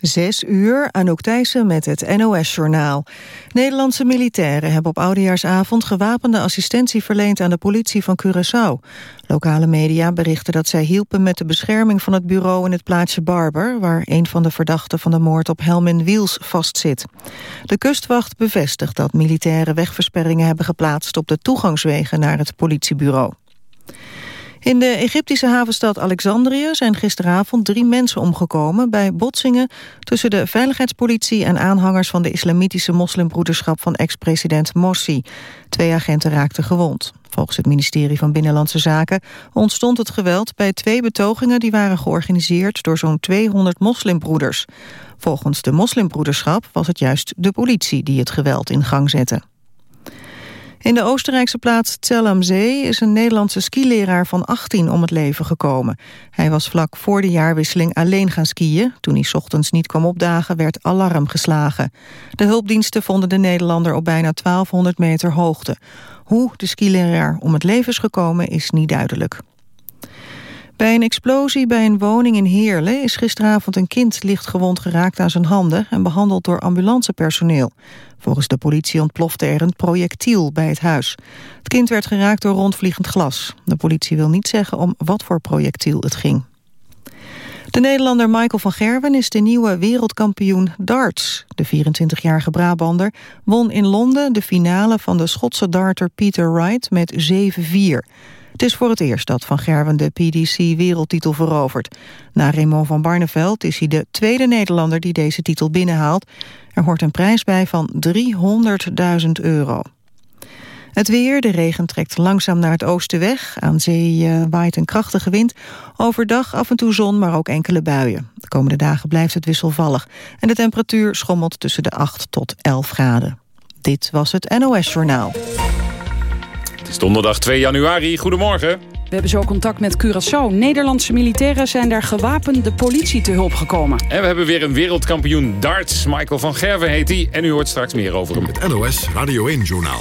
Zes uur, Anouk Thijssen met het NOS-journaal. Nederlandse militairen hebben op oudejaarsavond gewapende assistentie verleend aan de politie van Curaçao. Lokale media berichten dat zij hielpen met de bescherming van het bureau in het plaatsje Barber, waar een van de verdachten van de moord op Helmin Wiels vastzit. De kustwacht bevestigt dat militairen wegversperringen hebben geplaatst op de toegangswegen naar het politiebureau. In de Egyptische havenstad Alexandrië zijn gisteravond drie mensen omgekomen bij botsingen tussen de veiligheidspolitie en aanhangers van de islamitische moslimbroederschap van ex-president Morsi. Twee agenten raakten gewond. Volgens het ministerie van Binnenlandse Zaken ontstond het geweld bij twee betogingen die waren georganiseerd door zo'n 200 moslimbroeders. Volgens de moslimbroederschap was het juist de politie die het geweld in gang zette. In de Oostenrijkse plaats Zell am Zee is een Nederlandse skileraar van 18 om het leven gekomen. Hij was vlak voor de jaarwisseling alleen gaan skiën. Toen hij ochtends niet kwam opdagen werd alarm geslagen. De hulpdiensten vonden de Nederlander op bijna 1200 meter hoogte. Hoe de skileraar om het leven is gekomen is niet duidelijk. Bij een explosie bij een woning in Heerlen is gisteravond een kind licht gewond geraakt aan zijn handen en behandeld door ambulancepersoneel. Volgens de politie ontplofte er een projectiel bij het huis. Het kind werd geraakt door rondvliegend glas. De politie wil niet zeggen om wat voor projectiel het ging. De Nederlander Michael van Gerwen is de nieuwe wereldkampioen darts. De 24-jarige Brabander won in Londen de finale van de Schotse darter Peter Wright met 7-4. Het is voor het eerst dat Van Gerwen de PDC-wereldtitel verovert. Na Raymond van Barneveld is hij de tweede Nederlander die deze titel binnenhaalt. Er hoort een prijs bij van 300.000 euro. Het weer, de regen trekt langzaam naar het oosten weg. Aan zee uh, waait een krachtige wind. Overdag af en toe zon, maar ook enkele buien. De komende dagen blijft het wisselvallig. En de temperatuur schommelt tussen de 8 tot 11 graden. Dit was het NOS Journaal. Het is donderdag 2 januari. Goedemorgen. We hebben zo contact met Curaçao. Nederlandse militairen zijn daar gewapend de politie te hulp gekomen. En we hebben weer een wereldkampioen darts. Michael van Gerven heet hij. En u hoort straks meer over hem. Het NOS Radio 1-journaal.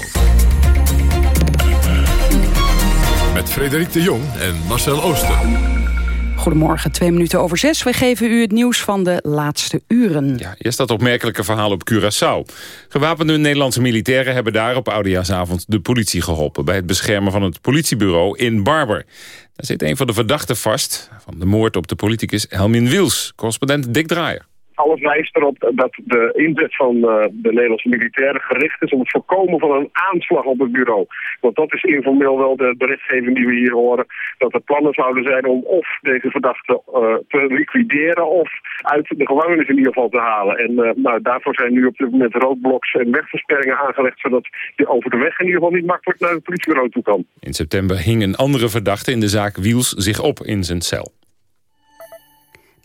Met Frederik de Jong en Marcel Ooster. Goedemorgen, twee minuten over zes. We geven u het nieuws van de laatste uren. Ja, eerst dat opmerkelijke verhaal op Curaçao. Gewapende Nederlandse militairen hebben daar op Oudejaarsavond de politie geholpen... bij het beschermen van het politiebureau in Barber. Daar zit een van de verdachten vast van de moord op de politicus Helmin Wiels. Correspondent Dick Draaier alles wijst erop dat de inzet van uh, de Nederlandse militairen gericht is om het voorkomen van een aanslag op het bureau. Want dat is informeel wel de berichtgeving die we hier horen. Dat er plannen zouden zijn om of deze verdachten uh, te liquideren of uit de gevangenis in ieder geval te halen. En uh, nou, daarvoor zijn nu op dit moment roodbloks en wegversperringen aangelegd zodat je over de weg in ieder geval niet makkelijk naar het politiebureau toe kan. In september hing een andere verdachte in de zaak Wiels zich op in zijn cel.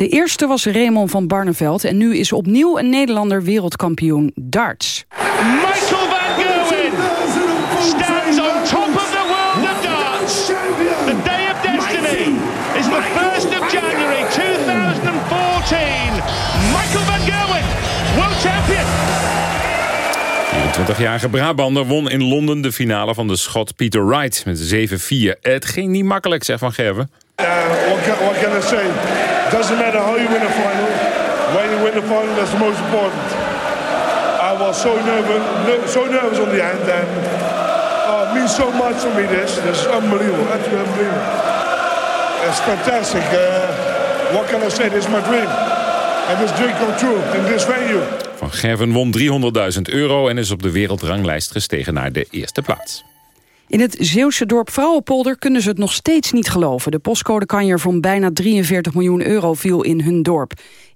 De eerste was Raymond van Barneveld en nu is opnieuw een Nederlander wereldkampioen darts. Michael van Gerwen stands on top of the world of darts. The day of destiny is the 1st of January 2014. Michael van Gerwen, world champion. 24-jarige Brabander won in Londen de finale van de Schot Peter Wright met 7-4. Het ging niet makkelijk, zegt Van Gerwen. Uh, what, can, what can I say? Doesn't matter how you win a final. When you win the final, that's the most important. I was so nervous, so nervous on the end, and oh, it means so much to me. This, this is unbelievable, absolutely unbelievable. It's fantastic. Uh, what can I say? This is my dream, and this dream come true in this venue. Van Gerven won 300.000 euro en is op de wereldranglijst gestegen naar de eerste plaats. In het Zeeuwse dorp Vrouwenpolder kunnen ze het nog steeds niet geloven. De postcodekanjer van bijna 43 miljoen euro viel in hun dorp.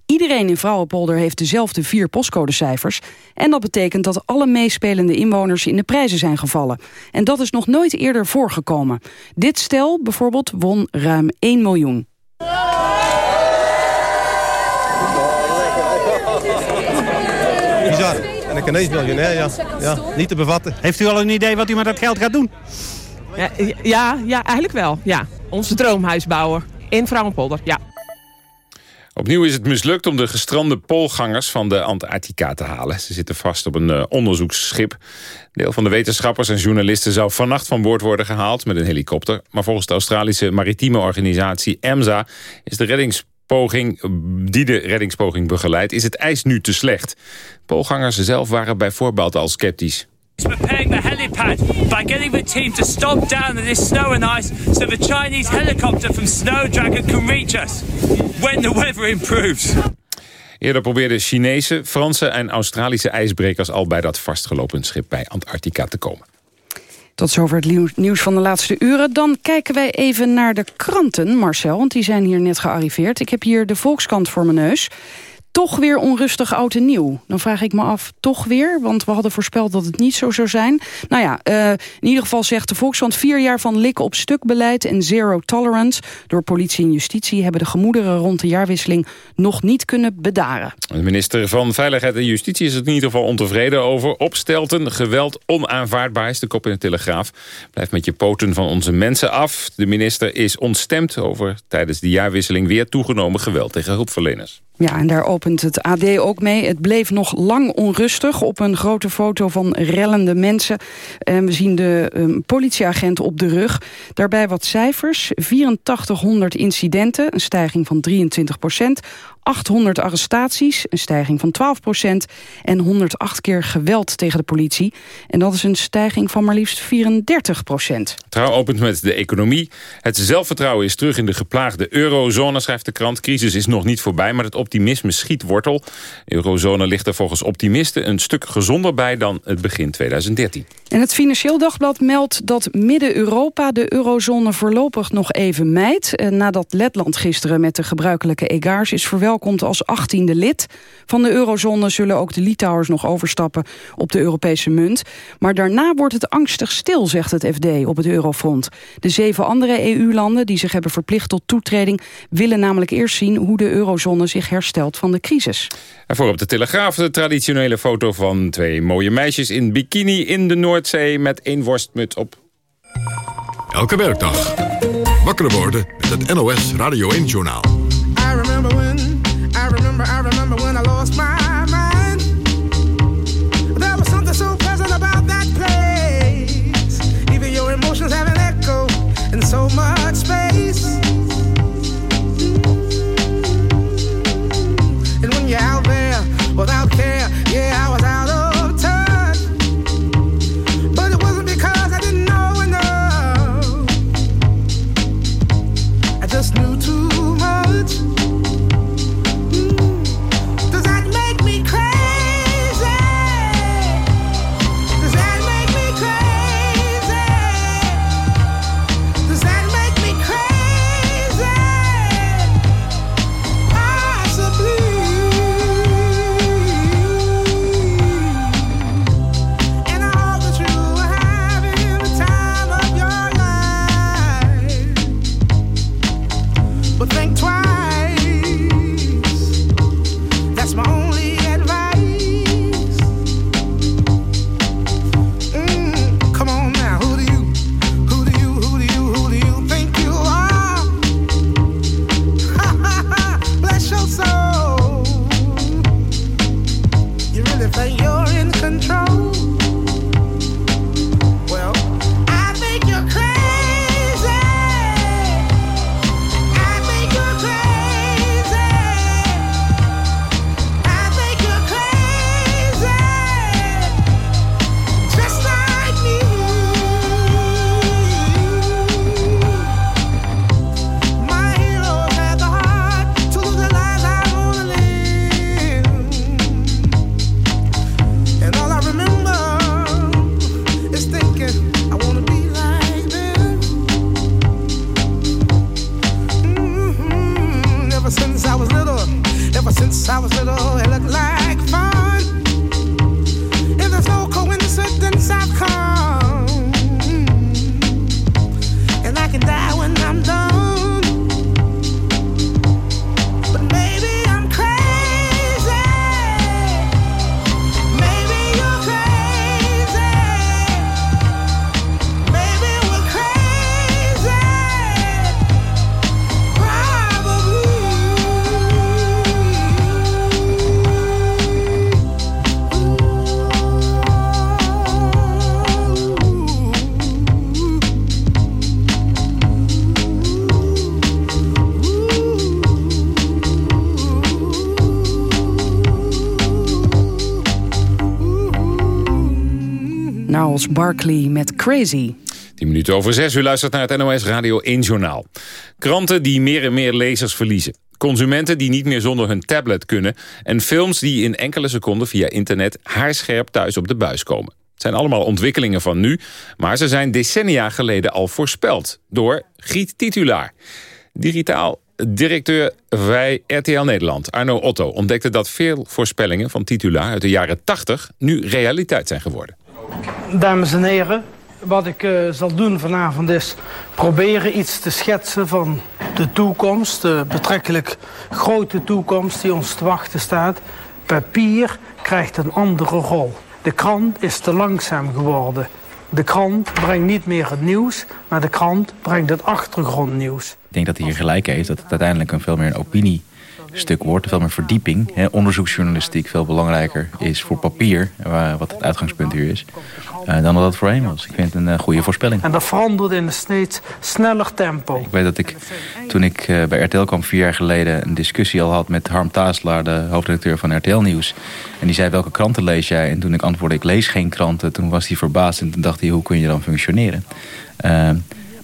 Iedereen in Vrouwenpolder heeft dezelfde vier postcodecijfers. En dat betekent dat alle meespelende inwoners in de prijzen zijn gevallen. En dat is nog nooit eerder voorgekomen. Dit stel bijvoorbeeld won ruim 1 miljoen. En ik ineens miljonair, ja. ja. Niet te bevatten. Heeft u al een idee wat u met dat geld gaat doen? Ja, ja, ja eigenlijk wel. Ja. Onze droomhuis bouwen. In Vrouwenpolder, ja. Opnieuw is het mislukt om de gestrande poolgangers van de Antarctica te halen. Ze zitten vast op een uh, onderzoeksschip. Deel van de wetenschappers en journalisten zou vannacht van boord worden gehaald met een helikopter. Maar volgens de Australische maritieme organisatie EMSA is de reddings reddingspoging, die de reddingspoging begeleidt, is het ijs nu te slecht. Poolgangers zelf waren bijvoorbeeld al sceptisch. repairing the helipad by getting the team to stop down in this snow and ice so the Chinese helicopter from Snowdragon can reach us when the weather improves. Eerder probeerden Chinese, Franse en Australische ijsbrekers al bij dat vastgelopen schip bij Antarctica te komen. Tot zover het nieuws van de laatste uren. Dan kijken wij even naar de kranten, Marcel, want die zijn hier net gearriveerd. Ik heb hier de Volkskrant voor mijn neus toch weer onrustig oud en nieuw. Dan vraag ik me af, toch weer? Want we hadden voorspeld dat het niet zo zou zijn. Nou ja, uh, in ieder geval zegt de Volkskrant... vier jaar van lik op stuk beleid en zero tolerance. Door politie en justitie hebben de gemoederen rond de jaarwisseling... nog niet kunnen bedaren. De minister van Veiligheid en Justitie is het in ieder geval ontevreden over. Opstelten, geweld onaanvaardbaar is de kop in de Telegraaf. Blijf met je poten van onze mensen af. De minister is ontstemd over tijdens de jaarwisseling... weer toegenomen geweld tegen hulpverleners. Ja, en daar opent het AD ook mee. Het bleef nog lang onrustig op een grote foto van rellende mensen. En we zien de um, politieagenten op de rug. Daarbij wat cijfers. 8400 incidenten, een stijging van 23 procent. 800 arrestaties, een stijging van 12 procent... en 108 keer geweld tegen de politie. En dat is een stijging van maar liefst 34 procent. Trouw opent met de economie. Het zelfvertrouwen is terug in de geplaagde eurozone, schrijft de krant. Crisis is nog niet voorbij, maar het optimisme schiet wortel. De eurozone ligt er volgens optimisten een stuk gezonder bij dan het begin 2013. En het Financieel Dagblad meldt dat Midden-Europa de eurozone voorlopig nog even. Eh, nadat Letland gisteren met de gebruikelijke egaars is verwelkomd als 18e lid. Van de eurozone zullen ook de Litouwers nog overstappen op de Europese munt. Maar daarna wordt het angstig stil, zegt het FD op het eurofront. De zeven andere EU-landen die zich hebben verplicht tot toetreding... willen namelijk eerst zien hoe de eurozone zich herstelt van de crisis. En voor op de Telegraaf de traditionele foto van twee mooie meisjes in bikini in de Noordzee met één worstmut op. Elke werkdag. Wakker worden met het NOS Radio 1-journaal. Barkley met Crazy. 10 minuten over 6 u luistert naar het NOS Radio 1 Journaal. Kranten die meer en meer lezers verliezen. Consumenten die niet meer zonder hun tablet kunnen... en films die in enkele seconden via internet haarscherp thuis op de buis komen. Het zijn allemaal ontwikkelingen van nu, maar ze zijn decennia geleden al voorspeld... door Giet Titulaar. Digitaal directeur bij RTL Nederland, Arno Otto... ontdekte dat veel voorspellingen van Titulaar uit de jaren 80... nu realiteit zijn geworden. Dames en heren, wat ik uh, zal doen vanavond is proberen iets te schetsen van de toekomst. De betrekkelijk grote toekomst die ons te wachten staat. Papier krijgt een andere rol. De krant is te langzaam geworden. De krant brengt niet meer het nieuws, maar de krant brengt het achtergrondnieuws. Ik denk dat hij hier gelijk heeft dat het uiteindelijk een veel meer een opinie stuk wordt, veel meer verdieping. Hè, onderzoeksjournalistiek veel belangrijker is voor papier, wat het uitgangspunt hier is, uh, dan dat het voorheen was. Ik vind het een uh, goede voorspelling. En dat verandert in een steeds sneller tempo. Ik weet dat ik, toen ik uh, bij RTL kwam vier jaar geleden, een discussie al had met Harm Taaslaar, de hoofdredacteur van RTL Nieuws. En die zei, welke kranten lees jij? En toen ik antwoordde, ik lees geen kranten, toen was hij verbaasd en toen dacht hij, hoe kun je dan functioneren?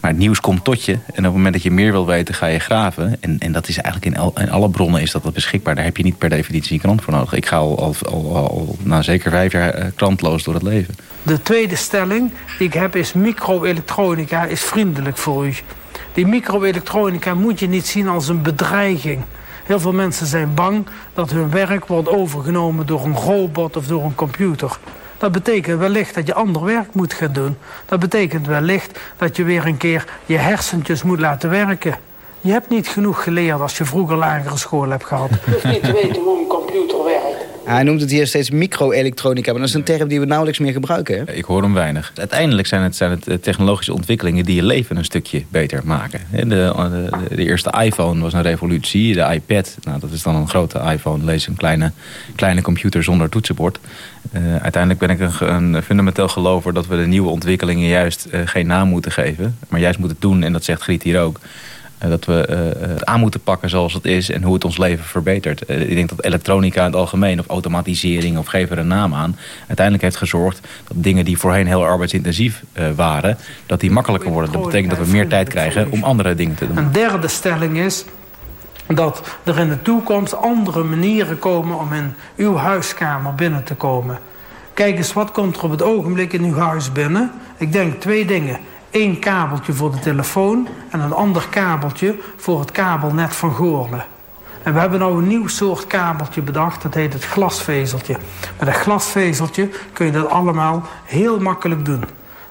Maar het nieuws komt tot je. En op het moment dat je meer wil weten, ga je graven. En, en dat is eigenlijk in, al, in alle bronnen is dat, beschikbaar. Daar heb je niet per definitie een krant voor nodig. Ik ga al, al, al, al na zeker vijf jaar uh, krantloos door het leven. De tweede stelling die ik heb is microelektronica is vriendelijk voor u. Die microelektronica moet je niet zien als een bedreiging. Heel veel mensen zijn bang dat hun werk wordt overgenomen door een robot of door een computer. Dat betekent wellicht dat je ander werk moet gaan doen. Dat betekent wellicht dat je weer een keer je hersentjes moet laten werken. Je hebt niet genoeg geleerd als je vroeger lagere school hebt gehad. Je hoeft niet te weten hoe een computer werkt. Hij noemt het hier steeds microelektronica, maar dat is een term die we nauwelijks meer gebruiken. Hè? Ik hoor hem weinig. Uiteindelijk zijn het, zijn het eh, technologische ontwikkelingen die je leven een stukje beter maken. De, de, de, eerste iPhone was een revolutie. De iPad, nou, dat is dan een grote iPhone, lees een kleine, kleine computer zonder toetsenbord. Uh, uiteindelijk ben ik een, een, fundamenteel gelover dat we de nieuwe ontwikkelingen juist geen naam moeten geven. Maar juist moeten doen, en dat zegt Griet hier ook eh, dat we het aan moeten pakken zoals het is en hoe het ons leven verbetert. Uh, ik denk dat elektronica in het algemeen of automatisering of geef er een naam aan... uiteindelijk heeft gezorgd dat dingen die voorheen heel arbeidsintensief waren... dat die makkelijker worden. Dat betekent dat we meer tijd krijgen om andere dingen te doen. Een derde stelling is dat er in de toekomst andere manieren komen om in uw huiskamer binnen te komen. Kijk eens, wat komt er op het ogenblik in uw huis binnen? Ik denk twee dingen één kabeltje voor de telefoon en een ander kabeltje voor het kabelnet van Goorlen. En we hebben nou een nieuw soort kabeltje bedacht, dat heet het glasvezeltje. Met een glasvezeltje kun je dat allemaal heel makkelijk doen.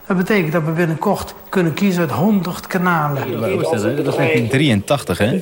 Dat betekent dat we binnenkort kunnen kiezen uit 100 kanalen. Dat is 1983, hè?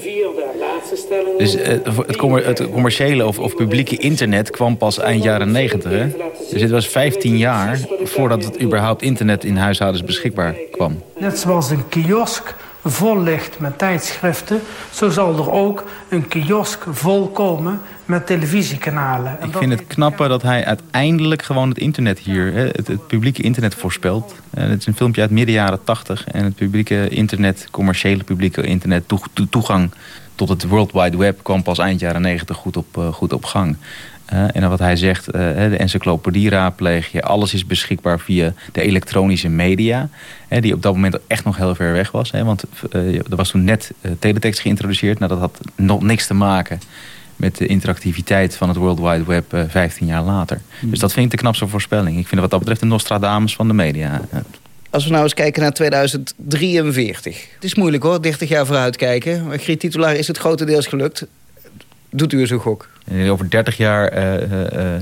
Dus uh, het, het, commerciële of, of, publieke internet kwam pas eind jaren 90. Hè? Dus dit was 15 jaar voordat het überhaupt internet in huishoudens beschikbaar kwam. Net zoals een kiosk vol ligt met tijdschriften... zo zal er ook een kiosk vol komen met televisiekanalen. Ik vind het knapper dat hij uiteindelijk gewoon het internet hier... het, het publieke internet voorspelt. En het is een filmpje uit midden jaren 80. En het publieke internet, commerciële publieke internet... toegang tot het World Wide Web kwam pas eind jaren 90 goed op, uh, goed op gang. Uh, en wat hij zegt, uh, de encyclopedie raadpleeg je. Alles is beschikbaar via de elektronische media. Hè, die op dat moment echt nog heel ver weg was. Hè, want er was toen net teletext geïntroduceerd. Nou, dat had nog niks te maken met de interactiviteit van het World Wide Web 15 jaar later. Hmm. Dus dat vind ik de knapste voorspelling. Ik vind wat dat betreft de Nostradamus van de media. Als we nou eens kijken naar 2043. Het is moeilijk hoor, 30 jaar vooruit kijken. Maar Griet Titulaar is het grotendeels gelukt. Doet u eens een gok? Over 30 jaar uh, uh,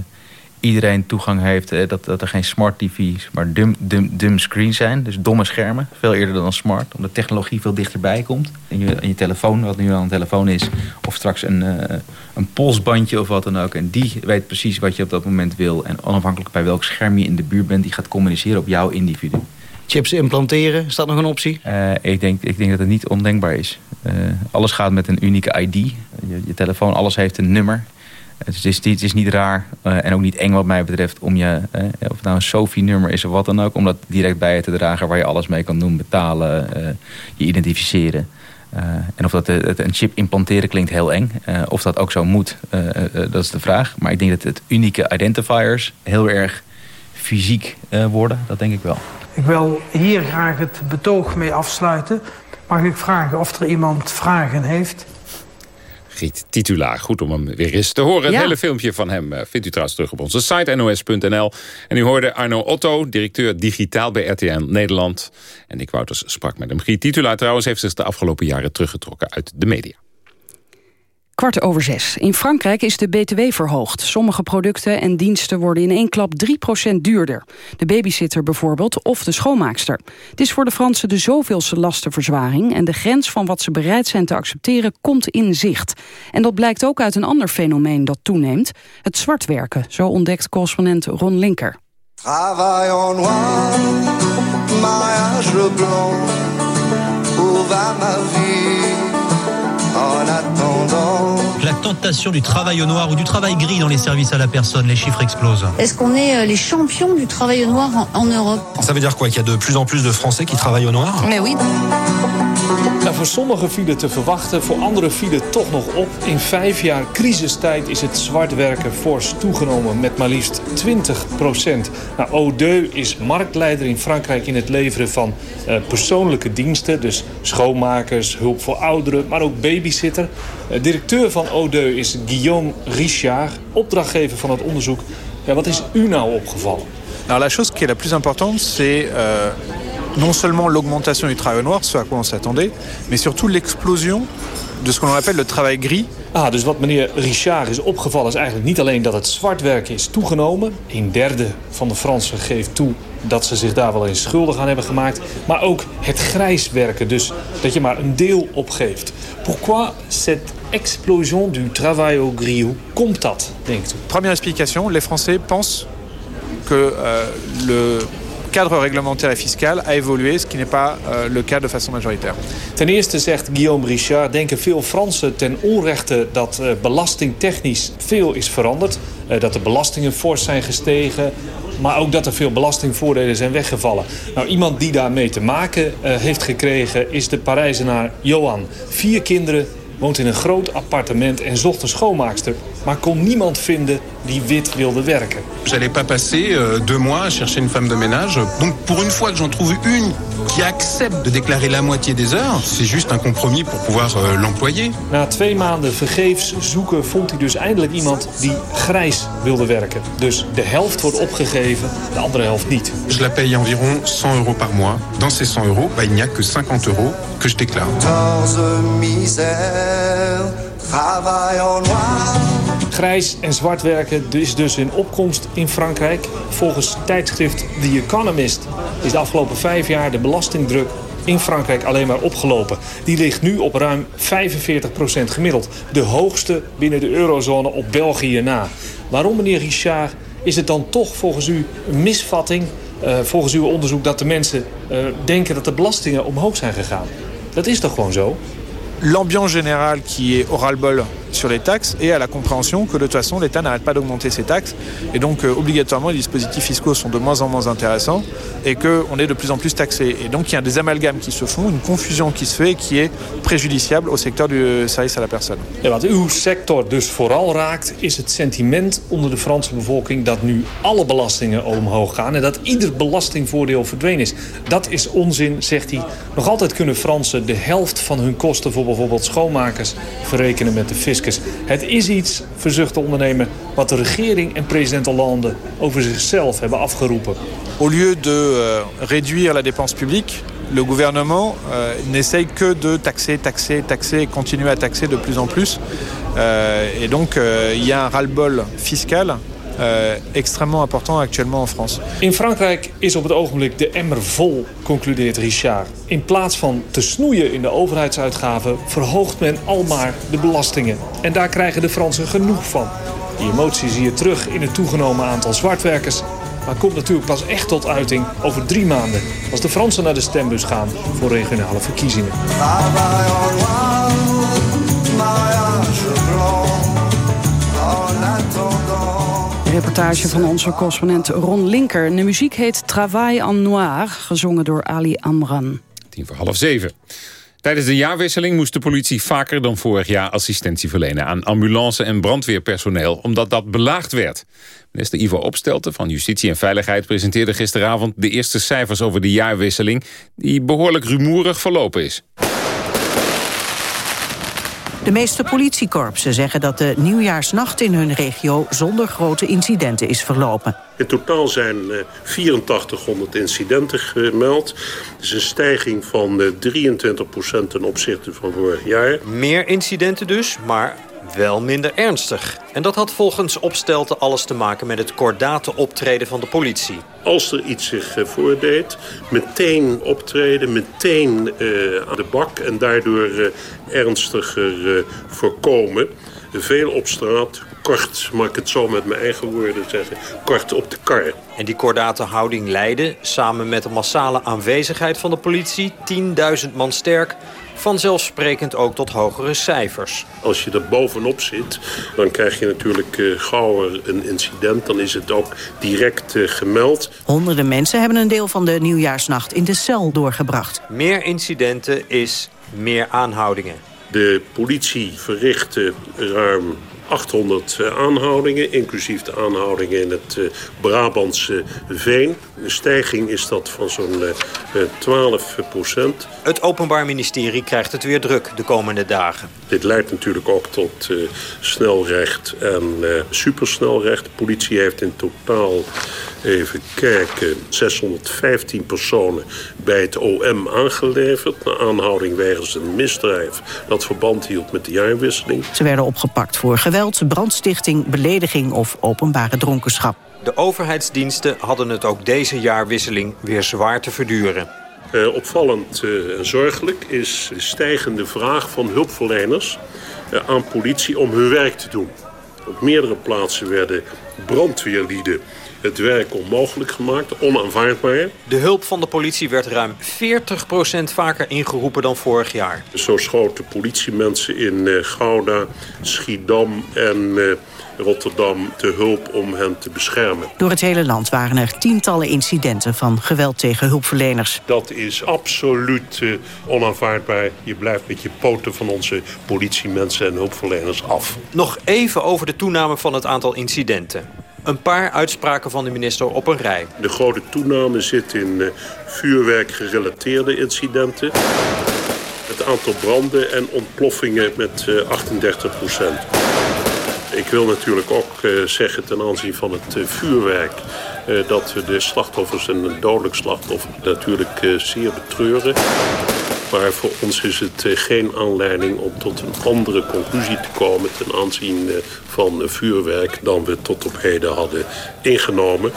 iedereen toegang heeft... dat, dat er geen smart tv's, maar dum, dum, dum screens zijn. Dus domme schermen, veel eerder dan smart. Omdat technologie veel dichterbij komt. In je, in je telefoon, wat nu al een telefoon is. Of straks een, een polsbandje of wat dan ook. En die weet precies wat je op dat moment wil. En onafhankelijk bij welk scherm je in de buurt bent... die gaat communiceren op jouw individu chips implanteren? Is dat nog een optie? Uh, ik, denk, ik denk dat het niet ondenkbaar is. Uh, alles gaat met een unieke ID. Je, je, telefoon, alles heeft een nummer. Het is, het is niet raar uh, en ook niet eng wat mij betreft... om je, of het nou een SOFI-nummer is of wat dan ook... om dat direct bij je te dragen waar je alles mee kan doen. Betalen, je identificeren. en of dat een chip implanteren klinkt heel eng. of dat ook zo moet, dat is de vraag. Maar ik denk dat het unieke identifiers heel erg fysiek worden. Dat denk ik wel. Ik wil hier graag het betoog mee afsluiten. Mag ik vragen of er iemand vragen heeft? Giet Titula. Goed om hem weer eens te horen. Het hele filmpje van hem uh, vindt u trouwens terug op onze site nos.nl. En u hoorde Arno Otto, directeur digitaal bij RTN Nederland. En Nick Wouters sprak met hem. Giet Titula trouwens heeft zich de afgelopen jaren teruggetrokken uit de media. Kwart over zes. In Frankrijk is de BTW verhoogd. Sommige producten en diensten worden in één klap 3% duurder. De babysitter bijvoorbeeld of de schoonmaakster. Het is voor de Fransen de zoveelste lastenverzwaring... en de grens van wat ze bereid zijn te accepteren komt in zicht. En dat blijkt ook uit een ander fenomeen dat toeneemt. Het zwartwerken, zo ontdekt correspondent Ron Linker. Travail noir, blanc, en attendant la tentation du travail au noir ou du travail gris dans les services à la personne. Les chiffres explosent. Est-ce qu'on est euh, les champions du travail au noir en, en Europe? Ça veut dire quoi? Qu'il y a de plus en plus de Français qui travaillent au noir? Mais oui. Voor sommigen viel het te verwachten, voor anderen viel het toch nog op. In vijf jaar crisistijd is het zwart werken fors toegenomen met maar liefst 20 procent. Nou, Odeu is marktleider in Frankrijk in het leveren van uh, persoonlijke diensten. Dus schoonmakers, hulp voor ouderen, maar ook babysitter. Uh, directeur van Odeu is Guillaume Richard, opdrachtgever van het onderzoek. Ja, wat is u nou opgevallen? Nou, la chose qui est la plus importante, c'est euh, non seulement l'augmentation du travail noir, ce à quoi on s'attendait, mais surtout l'explosion de ce qu'on appelle le travail gris. Ah, dus wat meneer Richard is opgevallen is eigenlijk niet alleen dat het zwartwerk is toegenomen. Een derde van de Fransen geeft toe dat ze zich daar wel eens schuldig aan hebben gemaakt. Maar ook het grijs werken, dus dat je maar een deel opgeeft. Pourquoi cette explosion du travail au gris? Hoe komt dat, denkt u? Première explication, les Français pensent que euh, le cadre réglementaire fiscal a évolué, ce qui n'est pas euh, le cas de façon majoritaire. Ten eerste zegt Guillaume Richard, denken veel Fransen ten onrechte dat uh, belastingtechnisch veel is veranderd. Uh, dat de belastingen fors zijn gestegen, maar ook dat er veel belastingvoordelen zijn weggevallen. Nou, iemand die daarmee te maken uh, heeft gekregen is de Parijzenaar Johan. Vier kinderen, woont in een groot appartement en zocht een schoonmaakster. Maar kon niemand vinden die wit wilde werken. J'allais pas passer euh, deux mois à chercher une femme de ménage. Donc pour une fois que j'en trouve une qui accepte de déclarer la moitié des heures, c'est juste un compromis pour pouvoir euh, l'employer. Na twee maanden vergeefs zoeken vond hij dus eindelijk iemand die grijs wilde werken. Dus de helft wordt opgegeven, de andere helft niet. Je la paye environ 100 euros par mois. Dans ces 100 euros, bah, il n'y a que 50 euros que je déclare. Grijs en zwart werken is dus in opkomst in Frankrijk. Volgens tijdschrift The Economist is de afgelopen vijf jaar de belastingdruk in Frankrijk alleen maar opgelopen. Die ligt nu op ruim 45% gemiddeld. De hoogste binnen de eurozone op België na. Waarom, meneer Richard, is het dan toch volgens u een misvatting... Uh, volgens uw onderzoek dat de mensen uh, denken dat de belastingen omhoog zijn gegaan? Dat is toch gewoon zo? L'ambiance générale qui est au ras-le-bol sur les taxes et à la compréhension que de toute façon l'État n'arrête pas d'augmenter ses taxes et donc euh, obligatoirement les dispositifs fiscaux sont de moins en moins intéressants et qu'on est de plus en plus taxé. Et donc il y a des amalgames qui se font, une confusion qui se fait qui est préjudiciable au secteur du service à la personne. Ja, wat uw sector dus vooral raakt is het sentiment onder de Franse bevolking dat nu alle belastingen omhoog gaan en dat ieder belastingvoordeel verdwenen is. Dat is onzin, zegt hij. Nog altijd kunnen Fransen de helft van hun kosten voor bijvoorbeeld schoonmakers verrekenen met de fiscus. Het is iets, verzucht de ondernemer, wat de regering en president Hollande over zichzelf hebben afgeroepen. Au lieu de euh, réduire la dépense publique, le gouvernement euh, n'essaye que de taxer, taxer, taxer continuer à taxer de plus en plus. Euh, et donc euh, il y a un ras-le-bol fiscal extrêmement important actuellement en France. In Frankrijk is op het ogenblik de emmer vol, concludeert Richard. In plaats van te snoeien in de overheidsuitgaven... verhoogt men almaar de belastingen. En daar krijgen de Fransen genoeg van. Die emotie zie je terug in het toegenomen aantal zwartwerkers... maar komt natuurlijk pas echt tot uiting over drie maanden... als de Fransen naar de stembus gaan voor regionale verkiezingen. Reportage van onze correspondent Ron Linker. De muziek heet Travail en Noir, gezongen door Ali Amran. Tien voor half zeven. Tijdens de jaarwisseling moest de politie vaker dan vorig jaar assistentie verlenen aan ambulance- en brandweerpersoneel, omdat dat belaagd werd. Minister Ivo Opstelten van Justitie en Veiligheid presenteerde gisteravond de eerste cijfers over de jaarwisseling, die behoorlijk rumoerig verlopen is. De meeste politiekorpsen zeggen dat de nieuwjaarsnacht in hun regio zonder grote incidenten is verlopen. In totaal zijn 8400 eh, incidenten gemeld. Dat is een stijging van 23% eh, ten opzichte van vorig jaar. Meer incidenten dus, maar wel minder ernstig. En dat had volgens Opstelten alles te maken met het kordate optreden van de politie. Als er iets zich eh, voordeed, meteen optreden, meteen uh, aan de bak... en daardoor uh, ernstiger voorkomen. Veel op straat, kort, mag ik het zo met mijn eigen woorden zeggen... kort op de kar. En die kordate houding leidde, samen met de massale aanwezigheid van de politie... 10.000 man sterk vanzelfsprekend ook tot hogere cijfers. Als je er bovenop zit, dan krijg je natuurlijk uh, gauw een incident. Dan is het ook direct uh, gemeld. Honderden mensen hebben een deel van de nieuwjaarsnacht in de cel doorgebracht. Meer incidenten is meer aanhoudingen. De politie verrichtte ruim 800 eh, aanhoudingen, inclusief de aanhoudingen in het uh, Brabantse Veen. De stijging is dat van zo'n uh, 12 procent. Het Openbaar Ministerie krijgt het weer druk de komende dagen. Dit leidt natuurlijk ook tot uh, snelrecht en supersnelrecht. De politie heeft in totaal, even kijken, 615 personen bij het OM aangeleverd... naar aanhouding wegens een misdrijf dat verband hield met de jaarwisseling. Ze werden opgepakt voor geweld, brandstichting, belediging of openbare dronkenschap. De overheidsdiensten hadden het ook deze jaarwisseling weer zwaar te verduren. Uh, opvallend uh, en zorgelijk is de stijgende vraag van hulpverleners uh, aan politie om hun werk te doen. Op meerdere plaatsen werden brandweerlieden het werk onmogelijk gemaakt, onaanvaardbaar. De hulp van de politie werd ruim 40% vaker ingeroepen dan vorig jaar. Zo schoten politiemensen in uh, Gouda, Schiedam en uh, Rotterdam te hulp om hen te beschermen. Door het hele land waren er tientallen incidenten van geweld tegen hulpverleners. Dat is absoluut uh, onaanvaardbaar. Je blijft met je poten van onze politiemensen en hulpverleners af. Nog even over de toename van het aantal incidenten. Een paar uitspraken van de minister op een rij. De grote toename zit in uh, vuurwerkgerelateerde incidenten. Het aantal branden en ontploffingen met uh, 38 procent. Ik wil natuurlijk ook uh, zeggen ten aanzien van het vuurwerk... dat we de slachtoffers en een dodelijk slachtoffer natuurlijk zeer betreuren. Maar voor ons is het geen aanleiding om tot een andere conclusie te komen... ten aanzien van vuurwerk dan we tot op heden hadden ingenomen.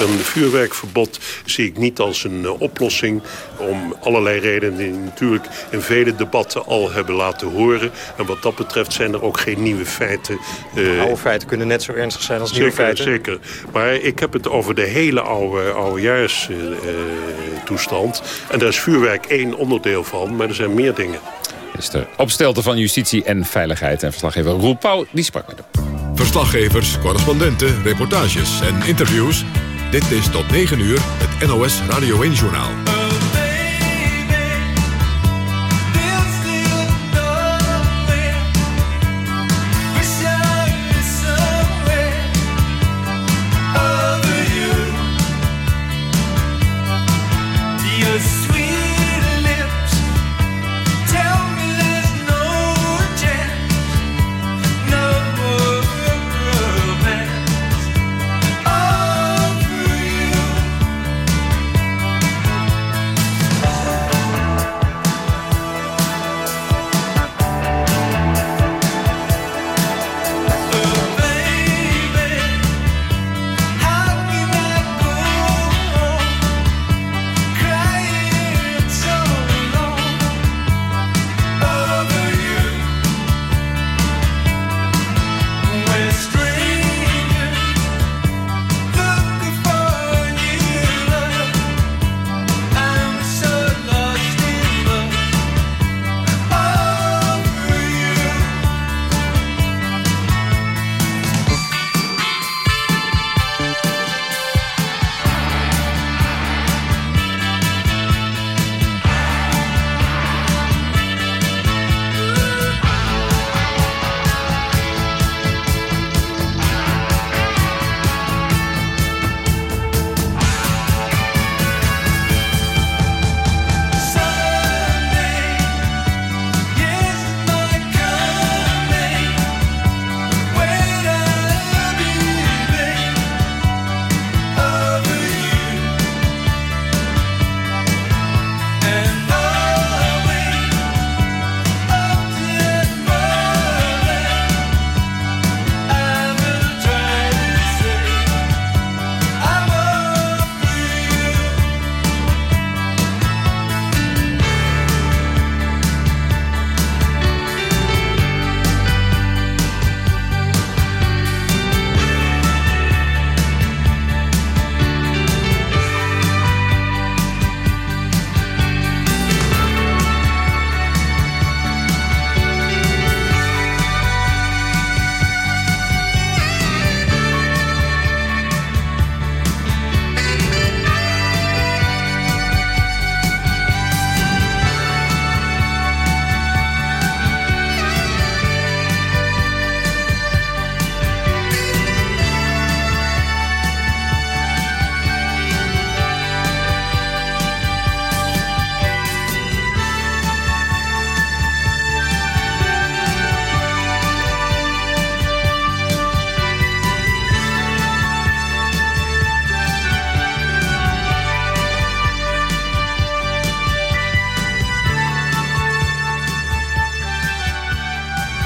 Een vuurwerkverbod zie ik niet als een uh, oplossing om allerlei redenen die natuurlijk in vele debatten al hebben laten horen. En wat dat betreft zijn er ook geen nieuwe feiten. Uh, oude feiten kunnen net zo ernstig zijn als zeker, nieuwe feiten. Zeker, maar ik heb het over de hele oude, oudejaarstoestand. Uh, en daar is vuurwerk één onderdeel van, maar er zijn meer dingen. Minister Opstelten van Justitie en Veiligheid. En verslaggever Roel Pauw, die sprak met hem. Verslaggevers, correspondenten, reportages en interviews. Dit is tot 9 uur het NOS Radio 1-journaal.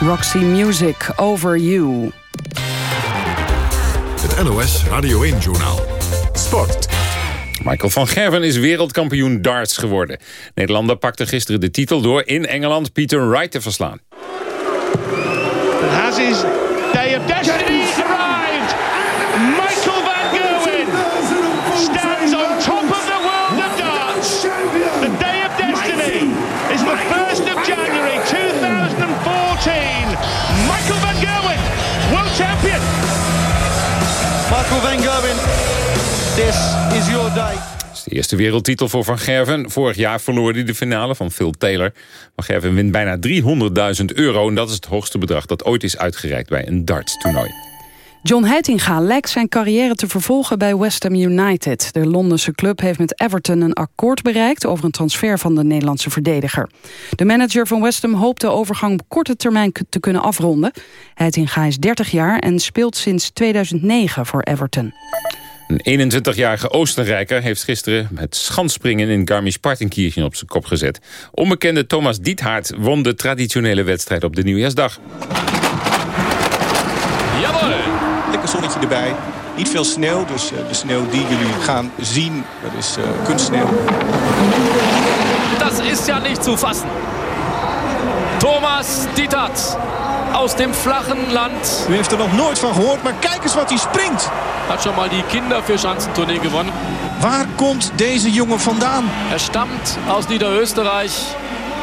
Roxy Music, Over You. Het NOS Radio 1-journaal. Sport. Michael van Gerven is wereldkampioen darts geworden. Nederlander pakte gisteren de titel door in Engeland Peter Wright te verslaan. Has his day of destiny van Gerwen, this is your day. Het is de eerste wereldtitel voor Van Gerven. Vorig jaar verloor hij de finale van Phil Taylor. Van Gerven wint bijna 300.000 euro... en dat is het hoogste bedrag dat ooit is uitgereikt bij een darts-toernooi. John Heitinga lijkt zijn carrière te vervolgen bij West Ham United. De Londense club heeft met Everton een akkoord bereikt... over een transfer van de Nederlandse verdediger. De manager van West Ham hoopt de overgang op korte termijn te kunnen afronden. Heitinga is 30 jaar en speelt sinds 2009 voor Everton. Een 21-jarige Oostenrijker heeft gisteren het schanspringen in Garmisch-Partenkirchen op zijn kop gezet. Onbekende Thomas Diethaert won de traditionele wedstrijd op de nieuwjaarsdag. Jawel! Zonnetje erbij. Niet veel sneeuw, dus uh, de sneeuw die jullie gaan zien, dat is uh, kunstsneeuw. Dat is ja niet te fassen. Thomas Diethaert aus dem flachen Land. U heeft er nog nooit van gehoord, maar kijk eens wat hij springt. Hat schon mal die Kindervierschanzentournee gewonnen. Waar komt deze jongen vandaan? Er stammt aus Niederösterreich,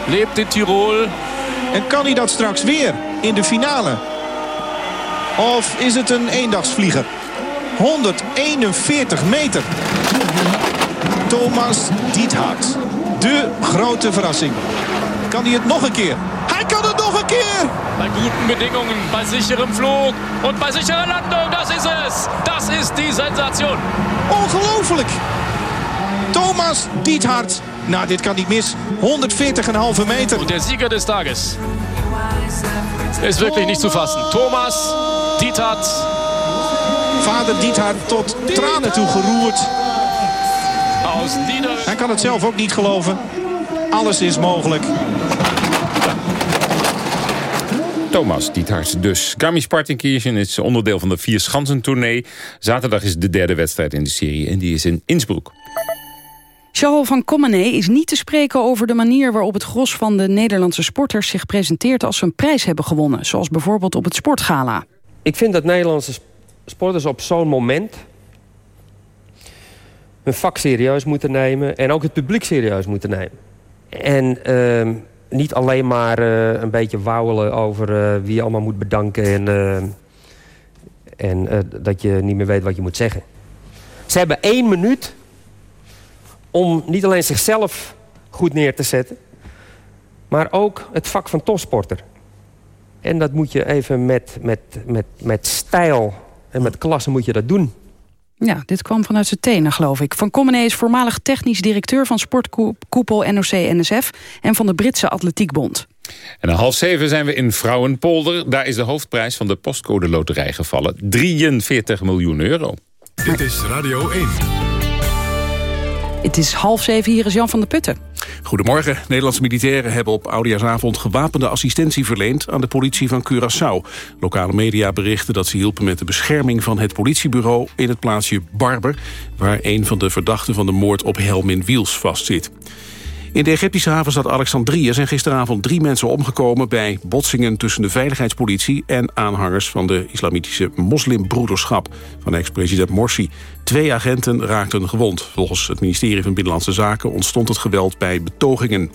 lebt in Tirol. En kan hij dat straks weer in de finale? Of is het een eendagsvlieger? 141 meter. Thomas Diethaert. De grote verrassing. Kan hij het nog een keer? Hij kan het nog een keer! Bei guten Bedingungen, bei sicherem Flug und bei sicherer Landung, das ist es! Das ist die Sensation! Ongelooflijk! Thomas Diethaert. Nou, dit kan niet mis. 140,5 meter. Und der Sieger des Tages ist wirklich nicht zu fassen. Thomas Diethaert. Vader Diethaert tot tranen toe geroerd. Hij kan het zelf ook niet geloven. Alles is mogelijk. Thomas Diethaert dus. Garmisch-Partenkirchen is onderdeel van de Vier Schansen-tournee. Zaterdag is de derde wedstrijd in de serie en die is in Innsbruck. Charles van Commenee is niet te spreken over de manier waarop het gros van de Nederlandse sporters zich presenteert als ze een prijs hebben gewonnen. Zoals bijvoorbeeld op het Sportgala. Ik vind dat Nederlandse sporters op zo'n moment hun vak serieus moeten nemen en ook het publiek serieus moeten nemen. En uh, niet alleen maar uh, een beetje wauwelen over uh, wie je allemaal moet bedanken en, uh, en dat je niet meer weet wat je moet zeggen. Ze hebben één minuut om niet alleen zichzelf goed neer te zetten, maar ook het vak van topsporter. En dat moet je even met, met, met, met stijl en met klasse moet je dat doen. Ja, dit kwam vanuit zijn tenen, geloof ik. Van Commenee is voormalig technisch directeur van sportkoepel NOC-NSF... en van de Britse Atletiekbond. En om half zeven zijn we in Vrouwenpolder. Daar is de hoofdprijs van de postcode loterij gevallen. 43 miljoen euro. Dit is Radio 1. Het is half zeven, hier is Jan van der Putten. Goedemorgen. Nederlandse militairen hebben op Oudejaarsavond gewapende assistentie verleend aan de politie van Curaçao. Lokale media berichten dat ze hielpen met de bescherming van het politiebureau in het plaatsje Barber, waar een van de verdachten van de moord op Helmin Wiels vastzit. In de Egyptische havenstad Alexandrië zijn gisteravond drie mensen omgekomen... bij botsingen tussen de veiligheidspolitie en aanhangers... van de islamitische moslimbroederschap van ex-president Morsi. Twee agenten raakten gewond. Volgens het ministerie van Binnenlandse Zaken ontstond het geweld bij betogingen.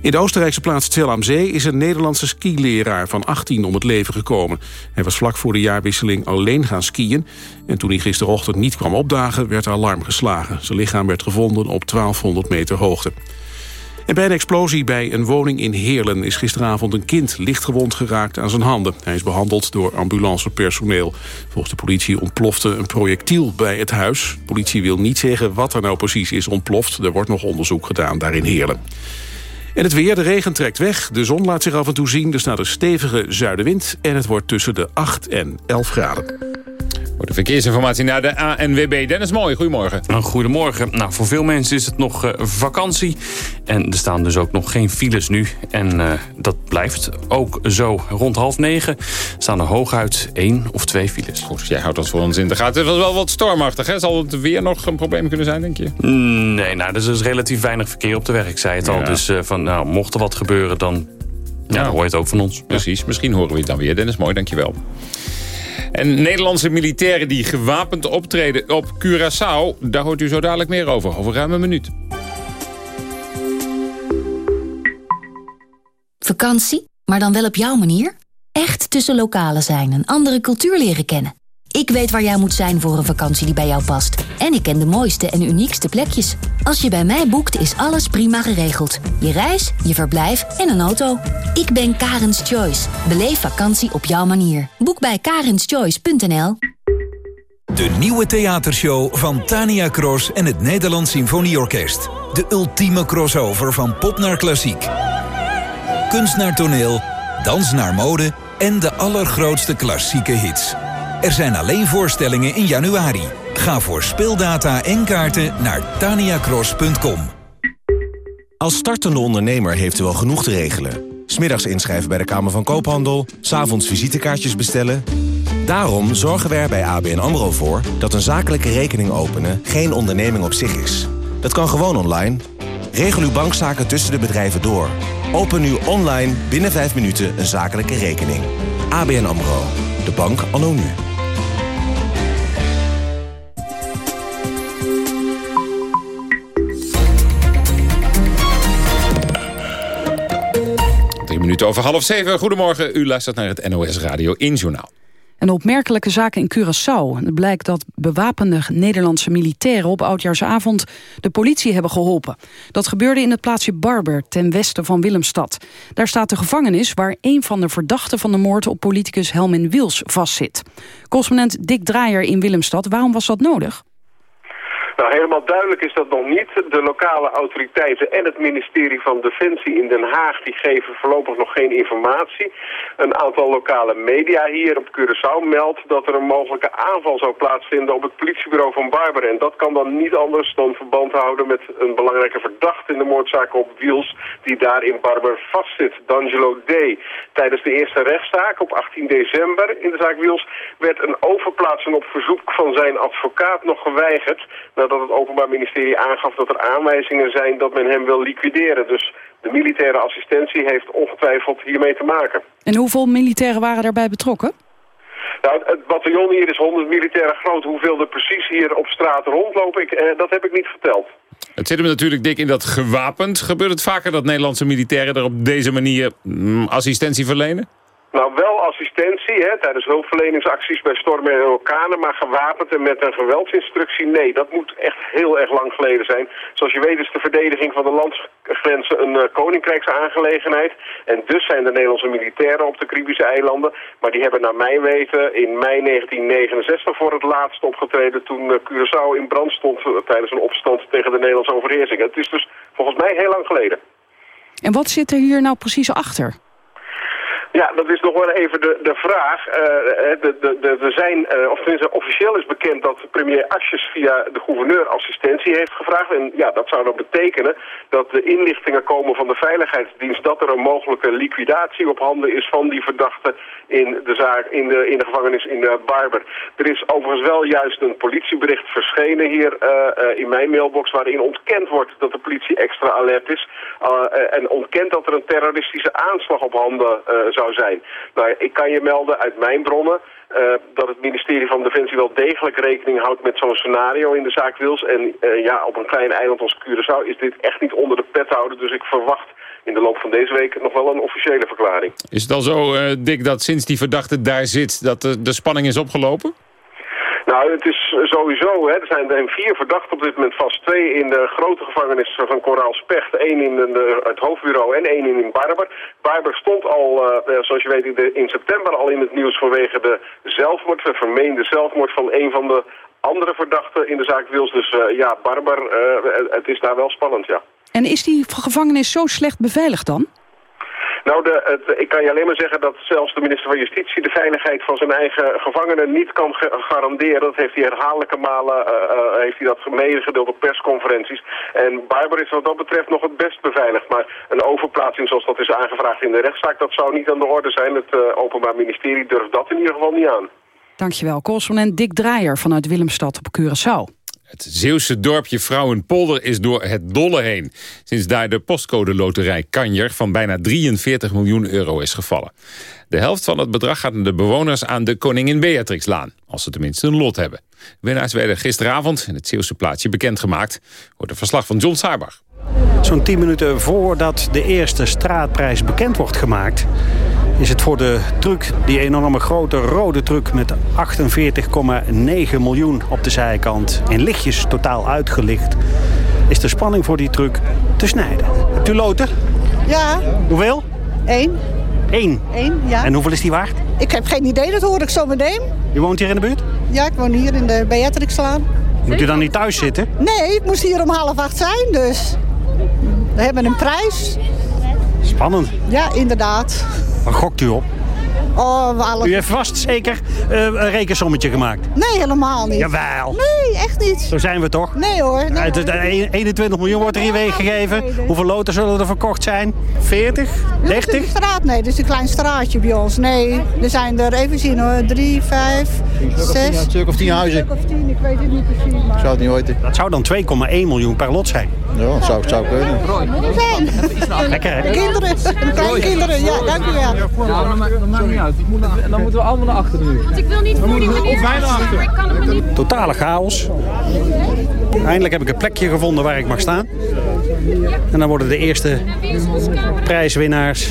In de Oostenrijkse plaats Tel am Zee is een Nederlandse skileraar van 18 om het leven gekomen. Hij was vlak voor de jaarwisseling alleen gaan skiën. En toen hij gisterochtend niet kwam opdagen, werd er alarm geslagen. Zijn lichaam werd gevonden op 1200 meter hoogte. En bij een explosie bij een woning in Heerlen is gisteravond een kind lichtgewond geraakt aan zijn handen. Hij is behandeld door ambulancepersoneel. Volgens de politie ontplofte een projectiel bij het huis. De politie wil niet zeggen wat er nou precies is ontploft. Er wordt nog onderzoek gedaan daar in Heerlen. En het weer, de regen trekt weg, de zon laat zich af en toe zien... er staat een stevige zuidenwind en het wordt tussen de 8 en 11 graden. Voor de verkeersinformatie naar de ANWB. Dennis Mooi, goedemorgen. Nou, goedemorgen. Nou, voor veel mensen is het nog uh, vakantie. En er staan dus ook nog geen files nu. En uh, dat blijft ook zo. Rond half negen staan er hooguit één of twee files. Goed, jij houdt dat voor ons in de gaten. Het was wel wat stormachtig, hè? Zal het weer nog een probleem kunnen zijn, denk je? Nee, nou, er is dus relatief weinig verkeer op de weg. Ik zei het al. Dus uh, van, nou, mocht er wat gebeuren, dan ja, hoor je het ook van ons. Precies, misschien horen we het dan weer. Dennis, mooi, dankjewel. En Nederlandse militairen die gewapend optreden op Curaçao... daar hoort u zo dadelijk meer over, over ruim een minuut. Vakantie, maar dan wel op jouw manier? Echt tussen lokalen zijn en andere cultuur leren kennen. Ik weet waar jij moet zijn voor een vakantie die bij jou past. En ik ken de mooiste en uniekste plekjes. Als je bij mij boekt, is alles prima geregeld. Je reis, je verblijf en een auto. Ik ben Karens Choice. Beleef vakantie op jouw manier. Boek bij karenschoice.nl De nieuwe theatershow van Tania Cross en het Nederlands Symfonieorkest. De ultieme crossover van pop naar klassiek. Kunst naar toneel, dans naar mode en de allergrootste klassieke hits. Er zijn alleen voorstellingen in januari. Ga voor speeldata en kaarten naar taniacross.com. Als startende ondernemer heeft u al genoeg te regelen. Smiddags inschrijven bij de Kamer van Koophandel, s'avonds visitekaartjes bestellen. Daarom zorgen we er bij ABN AMRO voor dat een zakelijke rekening openen geen onderneming op zich is. Dat kan gewoon online. Regel uw bankzaken tussen de bedrijven door. Open nu online binnen 5 minuten een zakelijke rekening. ABN AMRO. De bank anno. Drie minuten over half zeven. Goedemorgen, u luistert naar het NOS Radio in Journaal. Een opmerkelijke zaak in Curaçao. Het blijkt dat bewapende Nederlandse militairen op Oudjaarsavond de politie hebben geholpen. Dat gebeurde in het plaatsje Barber, ten westen van Willemstad. Daar staat de gevangenis waar een van de verdachten van de moord op politicus Helmin Wils vastzit. Correspondent Dick Draaier in Willemstad, waarom was dat nodig? Nou, helemaal duidelijk is dat nog niet. De lokale autoriteiten en het ministerie van Defensie in Den Haag... die geven voorlopig nog geen informatie. Een aantal lokale media hier op Curaçao meldt... dat er een mogelijke aanval zou plaatsvinden op het politiebureau van Barber. En dat kan dan niet anders dan verband houden met een belangrijke verdachte... in de moordzaak op Wiels, die daar in Barber vastzit, D'Angelo D. Tijdens de eerste rechtszaak op 18 december in de zaak Wiels... werd een overplaatsing op verzoek van zijn advocaat nog geweigerd dat het Openbaar Ministerie aangaf dat er aanwijzingen zijn dat men hem wil liquideren. Dus de militaire assistentie heeft ongetwijfeld hiermee te maken. En hoeveel militairen waren daarbij betrokken? Nou, het bataljon hier is 100 militairen groot. Hoeveel er precies hier op straat rondlopen, ik, eh, dat heb ik niet verteld. Het zit hem natuurlijk dik in dat gewapend. Gebeurt het vaker dat Nederlandse militairen er op deze manier mm, assistentie verlenen? Nou, wel assistentie hè, tijdens hulpverleningsacties bij stormen en orkanen, maar gewapend en met een geweldsinstructie, nee, dat moet echt heel erg lang geleden zijn. Zoals je weet is de verdediging van de landsgrenzen een uh, koninkrijksaangelegenheid. En dus zijn de Nederlandse militairen op de Caribische eilanden. Maar die hebben naar mijn weten in mei 1969 voor het laatst opgetreden toen uh, Curaçao in brand stond uh, tijdens een opstand tegen de Nederlandse overheersing. Het is dus volgens mij heel lang geleden. En wat zit er hier nou precies achter? Ja, dat is nog wel even de, de vraag. Uh, zijn, uh, of tenminste officieel is bekend dat premier Asjes via de gouverneur assistentie heeft gevraagd. En ja, dat zou dan betekenen dat de inlichtingen komen van de Veiligheidsdienst dat er een mogelijke liquidatie op handen is van die verdachte in de zaak, in de, in de gevangenis in de Barber. Er is overigens wel juist een politiebericht verschenen hier uh, in mijn mailbox waarin ontkend wordt dat de politie extra alert is. en ontkent dat er een terroristische aanslag op handen zou zijn. Nou, ik kan je melden uit mijn bronnen uh, dat het ministerie van Defensie wel degelijk rekening houdt met zo'n scenario in de zaak Wils. En uh, ja, op een klein eiland als Curaçao is dit echt niet onder de pet houden. Dus ik verwacht in de loop van deze week nog wel een officiële verklaring. Is het al zo, uh, Dick, dat sinds die verdachte daar zit, dat de, de spanning is opgelopen? Nou, het is sowieso, hè, er zijn er vier verdachten op dit moment vast. Twee in de grote gevangenis van Koraal Specht, één in de, het hoofdbureau en één in Barber. Barber stond al, uh, zoals je weet, in, de, in, september al in het nieuws vanwege de zelfmoord, de vermeende zelfmoord van een van de andere verdachten in de zaak Wils. Dus uh, ja, Barber, uh, het is daar wel spannend, ja. En is die gevangenis zo slecht beveiligd dan? Nou, de, het, ik kan je alleen maar zeggen dat zelfs de minister van Justitie de veiligheid van zijn eigen gevangenen niet kan garanderen. Dat heeft hij herhaaldelijke malen uh, heeft hij dat medegedeeld op persconferenties. En Barber is wat dat betreft nog het best beveiligd. Maar een overplaatsing zoals dat is aangevraagd in de rechtszaak, dat zou niet aan de orde zijn. Het uh, Openbaar Ministerie durft dat in ieder geval niet aan. Dankjewel, correspondent Dick Draaier vanuit Willemstad op Curaçao. Het Zeeuwse dorpje Vrouwenpolder is door het dolle heen. Sinds daar de postcode loterij Kanjer van bijna 43 miljoen euro is gevallen. De helft van het bedrag gaat naar de bewoners aan de Koningin Beatrixlaan. Als ze tenminste een lot hebben. Winnaars werden gisteravond in het Zeeuwse plaatsje bekendgemaakt. Wordt een verslag van John Saarbach. Zo'n 10 minuten voordat de eerste straatprijs bekend wordt gemaakt is het voor de truck, die enorme grote rode truck met 48,9 miljoen op de zijkant en lichtjes totaal uitgelicht, is de spanning voor die truck te snijden. Hebt u loten? Ja. Hoeveel? Eén. Eén? Eén, ja. En hoeveel is die waard? Ik heb geen idee, dat hoor ik zo meteen. U woont hier in de buurt? Ja, ik woon hier in de Beatrixlaan. Moet u dan niet thuis zitten? Nee, ik moest hier om half acht zijn, dus we hebben een prijs. Spannend. Ja, inderdaad. Waar gokt u op? Oh. U heeft vast zeker uh, een rekensommetje gemaakt? Nee, helemaal niet. Jawel. Nee, echt niet. Zo zijn we toch? Nee hoor. Nee, hoor. 21 miljoen wordt er hier weggegeven. Hoeveel loten zullen er verkocht zijn? 40? 30? Dit is straat, nee, dit is een klein straatje bij ons. Nee, er zijn er, even zien hoor, 3, 5, 6. Een stuk of 10 huizen. Een stuk of 10, ik weet het niet precies. Maar... Zou het niet weten. Dat zou dan 2,1 miljoen per lot zijn. Ja, dat zou, zou kunnen. Moet zijn. Lekker hè? Kinderen, kleinkinderen, ja, dank u wel. Ja, dat maakt niet uit. En dan moeten we allemaal naar achteren nu. Want ik wil niet voor die meneer bijna achter. maar ik kan hem niet... Totale chaos. Eindelijk heb ik een plekje gevonden waar ik mag staan. En dan worden de eerste prijswinnaars...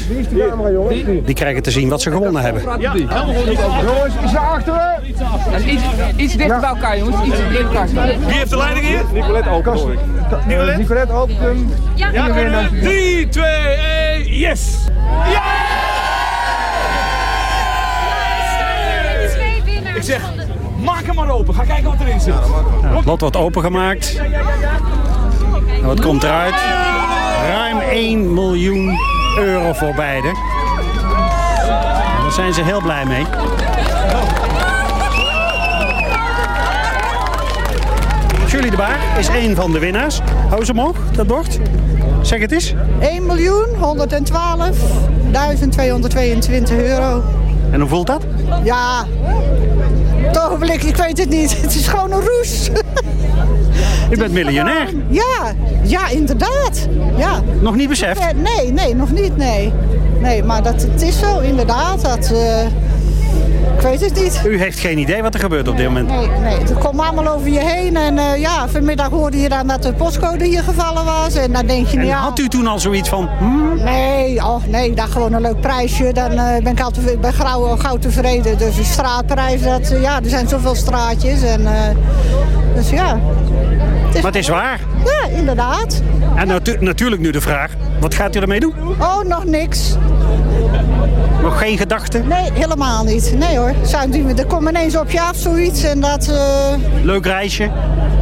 die krijgen te zien wat ze gewonnen hebben. Ja, jongens, iets naar achteren. En iets, iets dichter bij elkaar, jongens. Iets dichter bij elkaar staan. Wie heeft de leiding hier? Nicolette Open, hoor ik. Nicolette? Nicolette Open. Ja, 3, 2, 1, yes! Ja! Zeg, maak hem maar open. Ga kijken wat erin zit. Het lot wordt opengemaakt. En wat komt eruit? Ruim 1 miljoen euro voor beide. Daar zijn ze heel blij mee. Julie de Baar is een van de winnaars. Hou ze omhoog, dat bord. Zeg het eens. 1 miljoen 112.222 euro. En hoe voelt dat? Ja, het ogenblik, ik weet het niet. Het is gewoon een roes. U bent miljonair. Ja, ja, inderdaad. Ja. Nog niet beseft? Nee, nee, nog niet, nee. Nee, maar dat, het is zo, inderdaad. Dat, uh, ik weet het niet. U heeft geen idee wat er gebeurt op dit moment? Nee, nee het komt allemaal over je heen. En uh, ja, vanmiddag hoorde je dan dat de postcode hier gevallen was. En dan denk je, en ja... had u toen al zoiets van... Hmm? Nee, oh, nee, dan gewoon een leuk prijsje. Dan uh, ben ik altijd bij gauw, gauw tevreden. Dus een straatprijs, dat, ja, er zijn zoveel straatjes. En, dus ja... Het is maar het is waar. Ja, inderdaad. En natu natuurlijk nu de vraag, wat gaat u ermee doen? Oh, nog niks. Nog geen gedachten? Nee, helemaal niet. Nee hoor. Er komt ineens op je af zoiets en dat... Uh... Leuk reisje?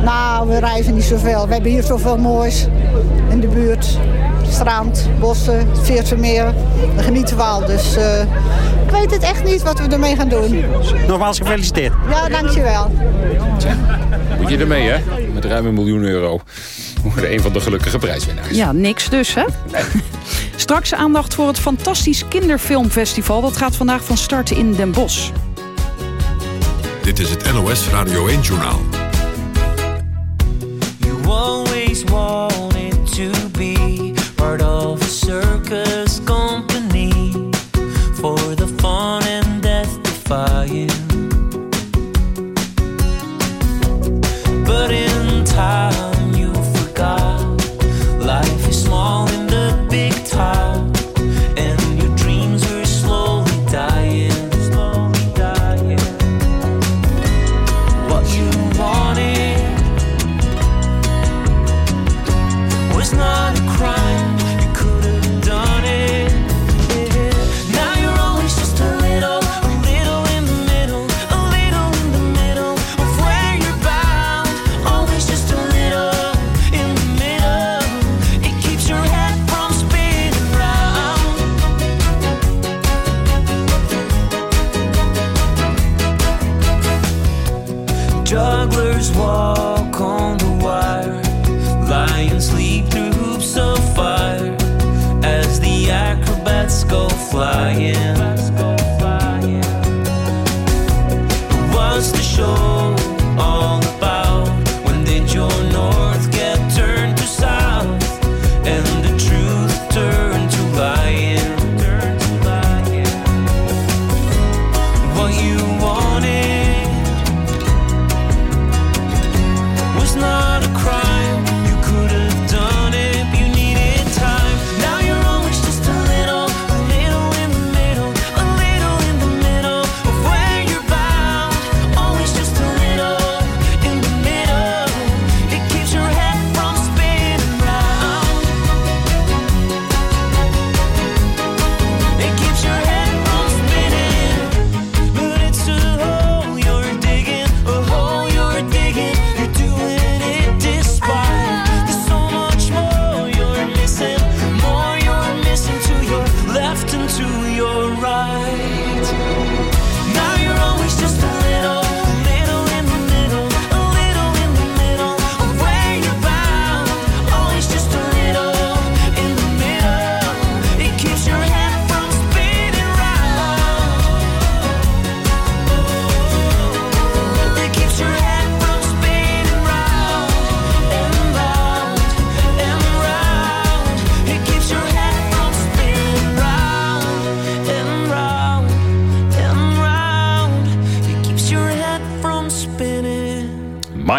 Nou, we reizen niet zoveel. We hebben hier zoveel moois in de buurt. Strand, bossen, Veersemeer. We genieten we al. Dus uh, ik weet het echt niet wat we ermee gaan doen. Nogmaals gefeliciteerd. Ja, dankjewel. Moet je ermee, hè? Met ruim een miljoen euro. Een van de gelukkige prijswinnaars. Ja, niks dus, hè? Nee. Straks aandacht voor het Fantastisch Kinderfilmfestival. Dat gaat vandaag van start in Den Bosch. Dit is het NOS Radio 1-journaal. You always wanted to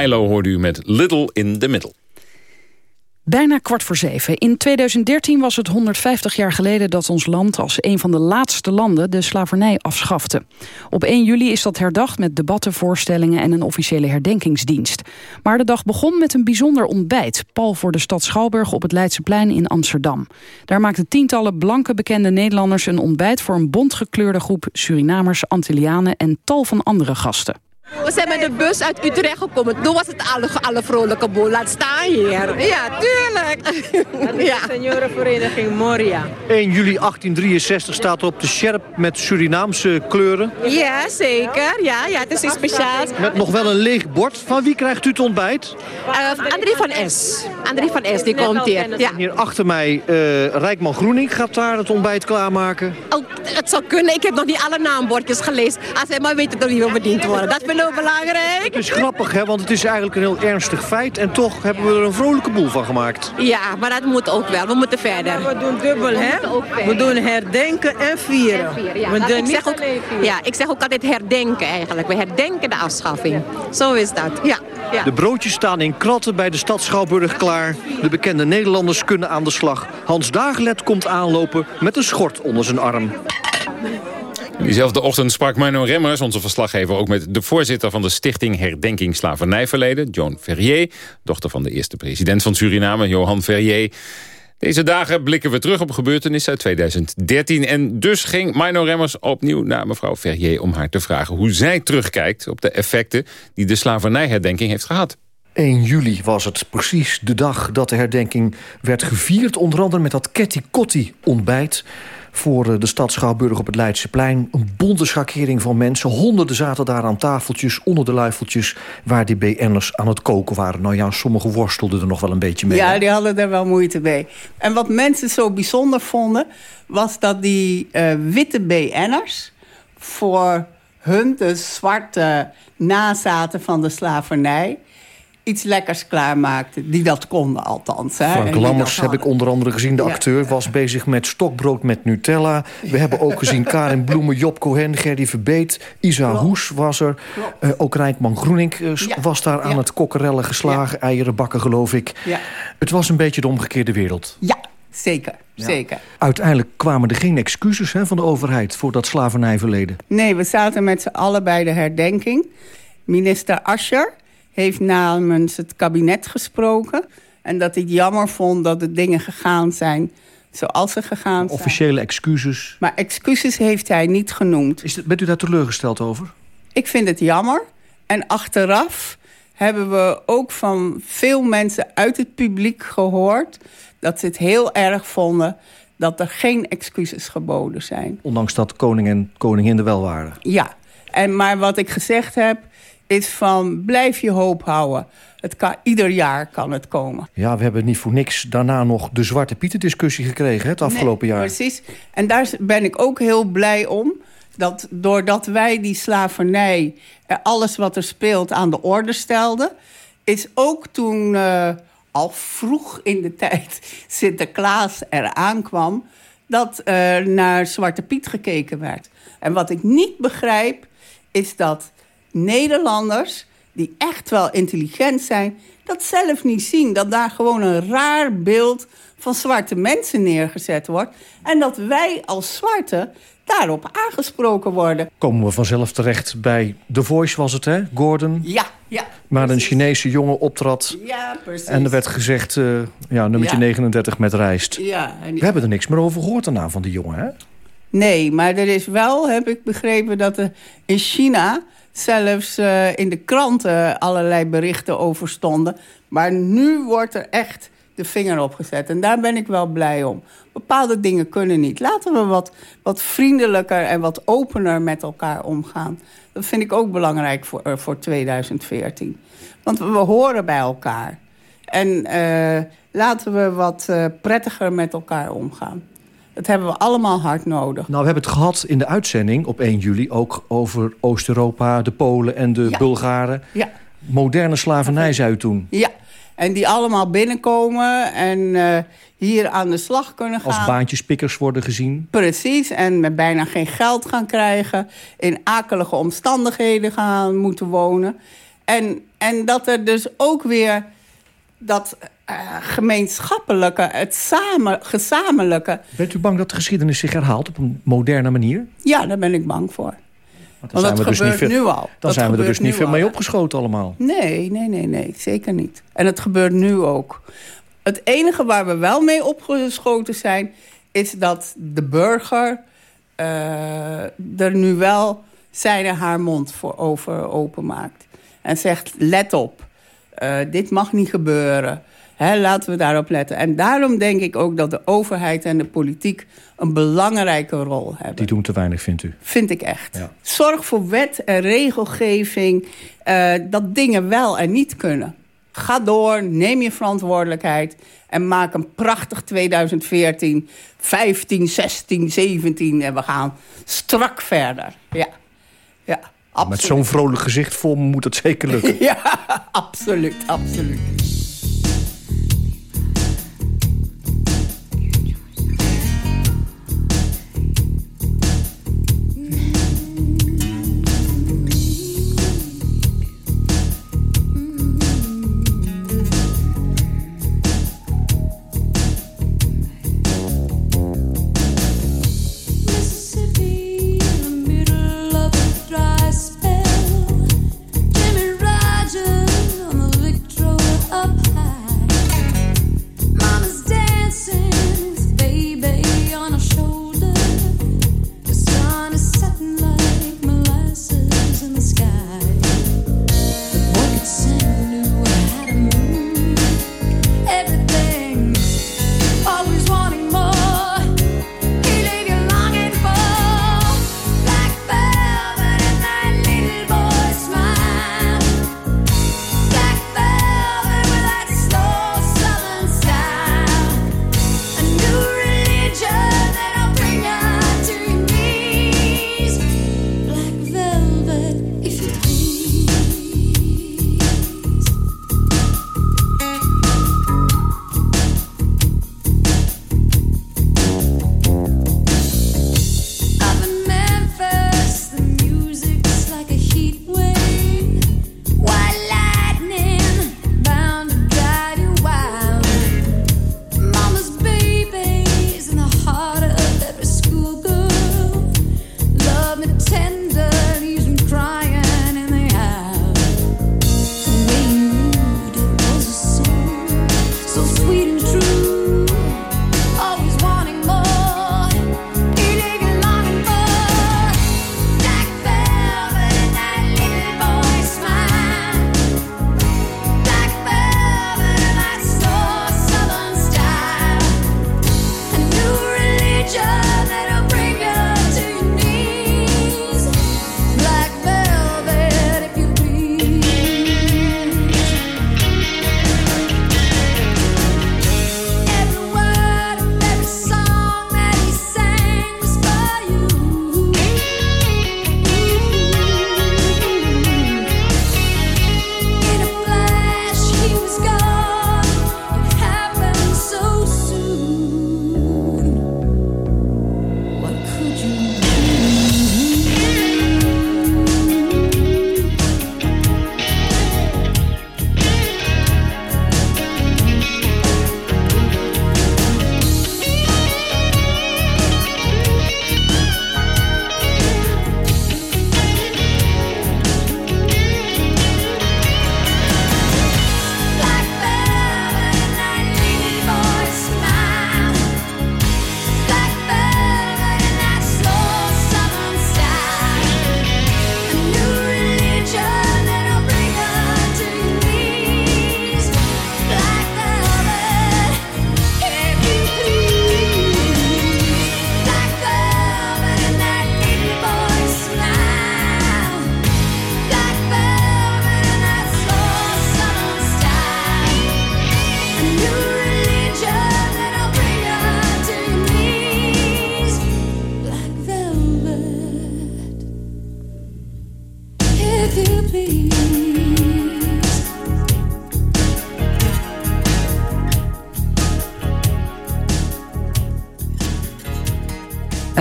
Milo hoorde u met Little in the Middle. Bijna kwart voor zeven. In 2013 was het 150 jaar geleden dat ons land als een van de laatste landen de slavernij afschafte. Op 1 juli is dat herdacht met debatten, voorstellingen en een officiële herdenkingsdienst. Maar de dag begon met een bijzonder ontbijt, pal voor de stad Schouwburg op het Leidseplein in Amsterdam. Daar maakten tientallen blanke bekende Nederlanders een ontbijt voor een bontgekleurde groep Surinamers, Antillianen en tal van andere gasten. We zijn met de bus uit Utrecht gekomen. Toen was het alle, alle vrolijke boel. Laat staan hier. Ja, tuurlijk. Ja. Seniorenvereniging Moria. 1 juli 1863 staat op de sjerp met Surinaamse kleuren. Ja, zeker. Ja, ja, het is iets speciaals. Met nog wel een leeg bord. Van wie krijgt u het ontbijt? Uh, André van S. André van S, die komt hier. Ja. Hier achter mij, uh, Rijkman Groening gaat daar het ontbijt klaarmaken. Oh, het zou kunnen. Ik heb nog niet alle naambordjes gelezen. Als hij maar weet dat wie wil bediend worden. Dat vinden we belangrijk. Het is grappig, hè, want het is eigenlijk een heel ernstig feit. En toch hebben we er een vrolijke boel van gemaakt. Ja, maar dat moet ook wel. We moeten verder. We doen dubbel, hè? We doen herdenken en vieren. Ja, we doen ik, zeg ook, ja, ik zeg ook altijd herdenken eigenlijk. We herdenken de afschaffing. Zo is dat. Ja, ja. De broodjes staan in kratten bij de stad Schouwburg klaar. De bekende Nederlanders kunnen aan de slag. Hans Dagelet komt aanlopen met een schort onder zijn arm. Diezelfde ochtend sprak Mino Remmers, onze verslaggever... ook met de voorzitter van de Stichting Herdenking Slavernijverleden... Joan Ferrier, dochter van de eerste president van Suriname, Johan Ferrier. Deze dagen blikken we terug op gebeurtenissen uit 2013... en dus ging Mino Remmers opnieuw naar mevrouw Ferrier... om haar te vragen hoe zij terugkijkt op de effecten... die de slavernijherdenking heeft gehad. 1 juli was het precies de dag dat de herdenking werd gevierd. Onder andere met dat Ketty Kotti ontbijt voor de stad Schouwburg op het Leidseplein. Een bonte schakering van mensen. Honderden zaten daar aan tafeltjes, onder de luifeltjes... waar die BN'ers aan het koken waren. Nou ja, sommigen worstelden er nog wel een beetje mee. Ja, die hadden er wel moeite mee. En wat mensen zo bijzonder vonden... was dat die uh, witte BN'ers voor hun, de zwarte nazaten van de slavernij iets lekkers klaarmaakte. Die dat konden althans. Hè, Frank Lammers heb ik onder andere gezien. De ja. acteur was bezig met stokbrood met Nutella. We hebben ook gezien Karin Bloemen, Job Cohen, Gerdy Verbeet. Isa Klopt. Hoes was er. Uh, ook Rijkman Groening uh, ja. was daar aan ja. het kokkerellen geslagen. Eieren bakken, geloof ik. Het was een beetje de omgekeerde wereld. Ja, zeker. Zeker. Uiteindelijk kwamen er geen excuses hè, van de overheid... voor dat slavernijverleden. Nee, we zaten met z'n allen bij de herdenking. Minister Ascher heeft namens het kabinet gesproken. En dat hij het jammer vond dat de dingen gegaan zijn zoals ze gegaan zijn. Officiële excuses. Maar excuses heeft hij niet genoemd. Is het, bent u daar teleurgesteld over? Ik vind het jammer. En achteraf hebben we ook van veel mensen uit het publiek gehoord... dat ze het heel erg vonden dat er geen excuses geboden zijn. Ondanks dat koning en koningin er wel waren? Ja, en, maar wat ik gezegd heb is van blijf je hoop houden. Het kan, ieder jaar kan het komen. Ja, we hebben niet voor niks daarna nog de Zwarte Pieten discussie gekregen... Hè, het afgelopen Nee, jaar. Precies. En daar ben ik ook heel blij om. Dat doordat wij die slavernij, eh, alles wat er speelt, aan de orde stelden... is ook toen eh, al vroeg in de tijd Sinterklaas eraan kwam... dat eh, naar Zwarte Piet gekeken werd. En wat ik niet begrijp, is dat Nederlanders... die echt wel intelligent zijn, dat zelf niet zien. Dat daar gewoon een raar beeld van zwarte mensen neergezet wordt. En dat wij als zwarte daarop aangesproken worden. Komen we vanzelf terecht bij The Voice was het, hè? Gordon. Ja, ja. Waar een Chinese jongen optrad. Ja, precies. En er werd gezegd, eh, ja, nummertje Ja. 39 met rijst. Ja, en We hebben er niks meer over gehoord daarna van die jongen, hè? Nee, maar er is wel, heb ik begrepen, dat er in China zelfs eh, in de kranten allerlei berichten over stonden. Maar nu wordt er echt de vinger op gezet. En daar ben ik wel blij om. Bepaalde dingen kunnen niet. Laten we wat, wat vriendelijker en wat opener met elkaar omgaan. Dat vind ik ook belangrijk voor, eh, voor 2014. Want we horen bij elkaar. En eh, laten we wat prettiger met elkaar omgaan. Dat hebben we allemaal hard nodig. Nou, we hebben het gehad in de uitzending op 1 juli... ook over Oost-Europa, de Polen en de Ja. Bulgaren. Ja. Moderne slavernij, zei u toen. Ja, en die allemaal binnenkomen en eh, hier aan de slag kunnen gaan. Als baantjespikkers worden gezien. Precies, en met bijna geen geld gaan krijgen. In akelige omstandigheden gaan moeten wonen. En, en dat er dus ook weer dat eh, gemeenschappelijke, het samen, gezamenlijke... Bent u bang dat de geschiedenis zich herhaalt op een moderne manier? Ja, daar ben ik bang voor. Want Want dat we dus gebeurt niet veel, nu al. Dan Dat zijn we er dus niet veel al, mee opgeschoten allemaal. Nee, nee, nee, nee, zeker niet. En het gebeurt nu ook. Het enige waar we wel mee opgeschoten zijn... is dat de burger eh, er nu wel zijn en haar mond voor over openmaakt. En zegt, let op, eh, dit mag niet gebeuren. Laten we daarop letten. En daarom denk ik ook dat de overheid en de politiek... een belangrijke rol hebben. Die doen te weinig, vindt u? Vind ik echt. Zorg voor wet en regelgeving eh, dat dingen wel en niet kunnen. Ga door, neem je verantwoordelijkheid en maak een prachtig 2014, 15, 16, 17 en we gaan strak verder. Ja, ja Met absoluut. zo'n vrolijk gezicht voor me moet het zeker lukken. Ja, absoluut, absoluut.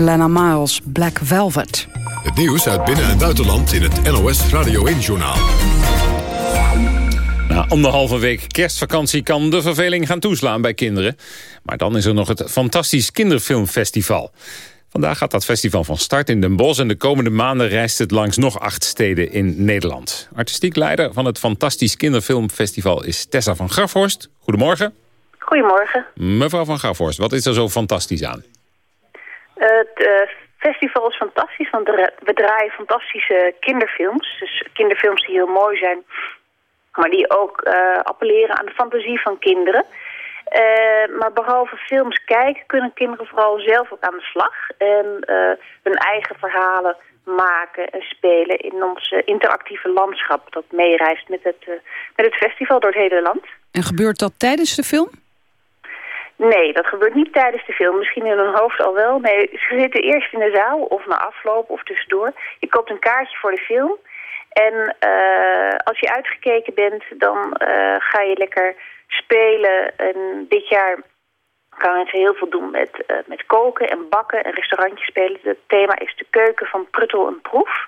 Elena Miles, Black Velvet. Het nieuws uit binnen- en buitenland in het NOS Radio 1-journaal. Na anderhalve week kerstvakantie kan de verveling gaan toeslaan bij kinderen. Maar dan is er nog het Fantastisch Kinderfilmfestival. Vandaag gaat dat festival van start in Den Bosch... en de komende maanden reist het langs nog acht steden in Nederland. Artistiek leider van het Fantastisch Kinderfilmfestival is Tessa van Grafhorst. Goedemorgen. Goedemorgen. Mevrouw van Grafhorst, wat is er zo fantastisch aan? Het eh, festival is fantastisch, want we draaien fantastische kinderfilms. Dus kinderfilms die heel mooi zijn, maar die ook eh, appelleren aan de fantasie van kinderen. Eh, maar behalve films kijken kunnen kinderen vooral zelf ook aan de slag. En hun eigen verhalen maken en spelen in ons interactieve landschap... dat meereist met het, met het festival door het hele land. En gebeurt dat tijdens de film? Nee, dat gebeurt niet tijdens de film. Misschien in hun hoofd al wel. Nee, ze zitten eerst in de zaal of na afloop of tussendoor. Je koopt een kaartje voor de film. En eh, als je uitgekeken bent, dan eh, ga je lekker spelen. En dit jaar gaan mensen heel veel doen met, eh, met koken en bakken en restaurantjes spelen. Het thema is de keuken van Pruttel en Proef.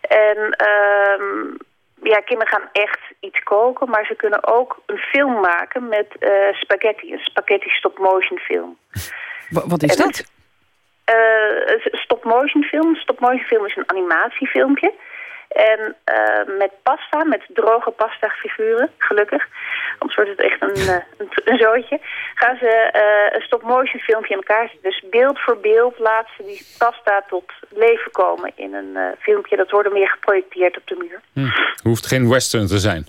En ehm, ja, kinderen gaan echt iets koken, maar ze kunnen ook een film maken met eh, spaghetti. Een spaghetti stop-motion film. Wa- wat is En dat? eh, een stop-motion film. Een stop-motion film is een animatiefilmpje. En eh, met pasta, met droge pasta figuren, gelukkig. Anders wordt het echt een, eh, een, een zootje. Gaan ze eh, een stop-motion filmpje in elkaar zetten. Dus beeld voor beeld laten ze die pasta tot leven komen in een filmpje. Dat wordt meer geprojecteerd op de muur. Hm. Hoeft geen western te zijn.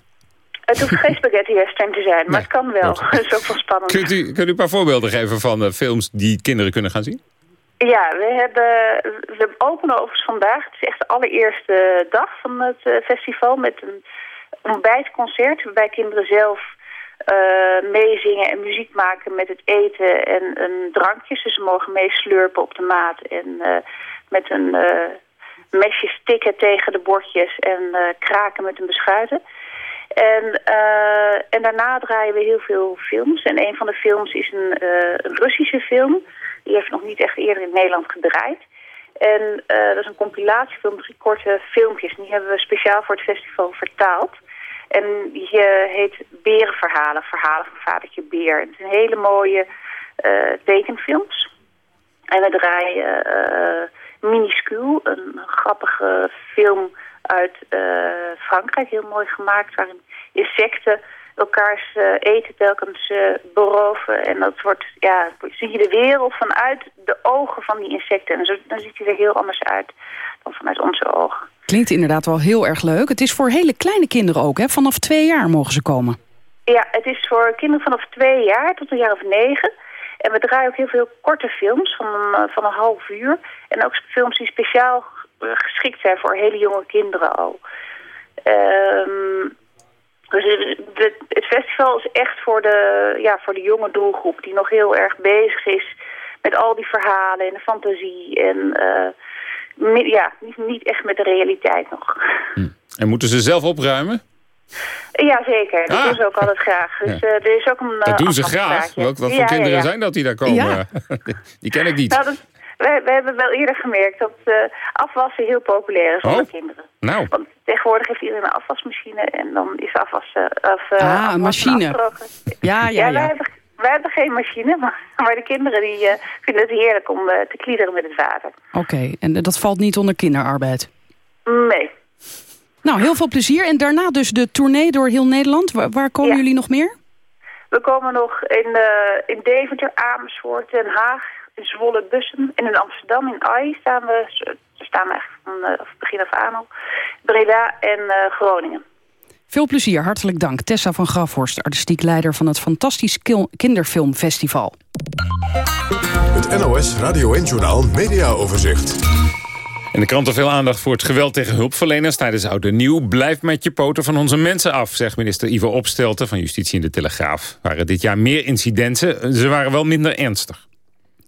Het hoeft geen spaghetti western te zijn, maar Nee, het kan wel. Dat is ook wel spannend. Kunt u, kunt u een paar voorbeelden geven van films die kinderen kunnen gaan zien? Ja, we hebben we openen overigens vandaag. Het is echt de allereerste dag van het eh, festival met een ontbijtconcert waarbij kinderen zelf eh, meezingen en muziek maken met het eten en een drankjes. Dus ze mogen meeslurpen op de maat en eh, met een mesje stikken tegen de bordjes en kraken met een beschuiten. En, en daarna draaien we heel veel films. En een van de films is een, een Russische film. Die heeft nog niet echt eerder in Nederland gedraaid. En eh, dat is een compilatiefilm, drie korte filmpjes. En die hebben we speciaal voor het festival vertaald. En die eh, heet Berenverhalen, verhalen van vadertje Beer. Het zijn hele mooie eh, tekenfilms. En we draaien Minuscule, een grappige film uit Frankrijk, heel mooi gemaakt, waarin insecten elkaars eh, eten telkens eh, beroven. En dat wordt, ja, zie je de wereld vanuit de ogen van die insecten. En zo, dan ziet hij er heel anders uit dan vanuit onze ogen. Klinkt inderdaad wel heel erg leuk. Het is voor hele kleine kinderen ook, hè? Vanaf twee jaar mogen ze komen. Ja, het is voor kinderen vanaf twee jaar tot een jaar of negen. En we draaien ook heel veel korte films van een, eh, van een half uur. En ook films die speciaal geschikt zijn voor hele jonge kinderen al. Ehm, dus het- festival is echt voor de, ja, voor de jonge doelgroep... die nog heel erg bezig is met al die verhalen en de fantasie. En eh, mi- ja, niet, niet echt met de realiteit nog. En moeten ze zelf opruimen? Ja, zeker. Dat Ah. doen ze ook altijd graag. Dus Ja. eh, er is ook een Dat eh, doen ze graag. afvalplaatje. Wat, voor ja, kinderen ja. zijn dat die daar komen? Ja. die ken ik niet. Nou, dat, wij, wij hebben wel eerder gemerkt dat eh, afwassen heel populair is onder Oh. kinderen. Nou, Want tegenwoordig heeft iedereen een afwasmachine en dan is afwassen... Of, eh, Ah, een machine. afdrogen. Ja, ja, Wij, ja. hebben, wij hebben geen machine, maar, maar de kinderen die, eh, vinden het heerlijk om eh, te kliederen met het water. Oké, en dat valt niet onder kinderarbeid. Nee. Nou, heel veel plezier. En daarna dus de tournee door heel Nederland. Waar, waar komen Ja. jullie nog meer? We komen nog in, eh, in Deventer, Amersfoort, Den Haag, Zwolle, Bussen. En in Amsterdam, in AI staan we, we staan eigenlijk van eh, begin af aan al. Breda en eh, Groningen. Veel plezier, hartelijk dank. Tessa van Grafhorst, artistiek leider van het Fantastisch Kinderfilmfestival. Het NOS Radio 1-journaal Mediaoverzicht. In de kranten veel aandacht voor het geweld tegen hulpverleners tijdens Oud en Nieuw. Blijf met je poten van onze mensen af, zegt minister Ivo Opstelten van Justitie in de Telegraaf. Waren dit jaar meer incidenten, ze waren wel minder ernstig.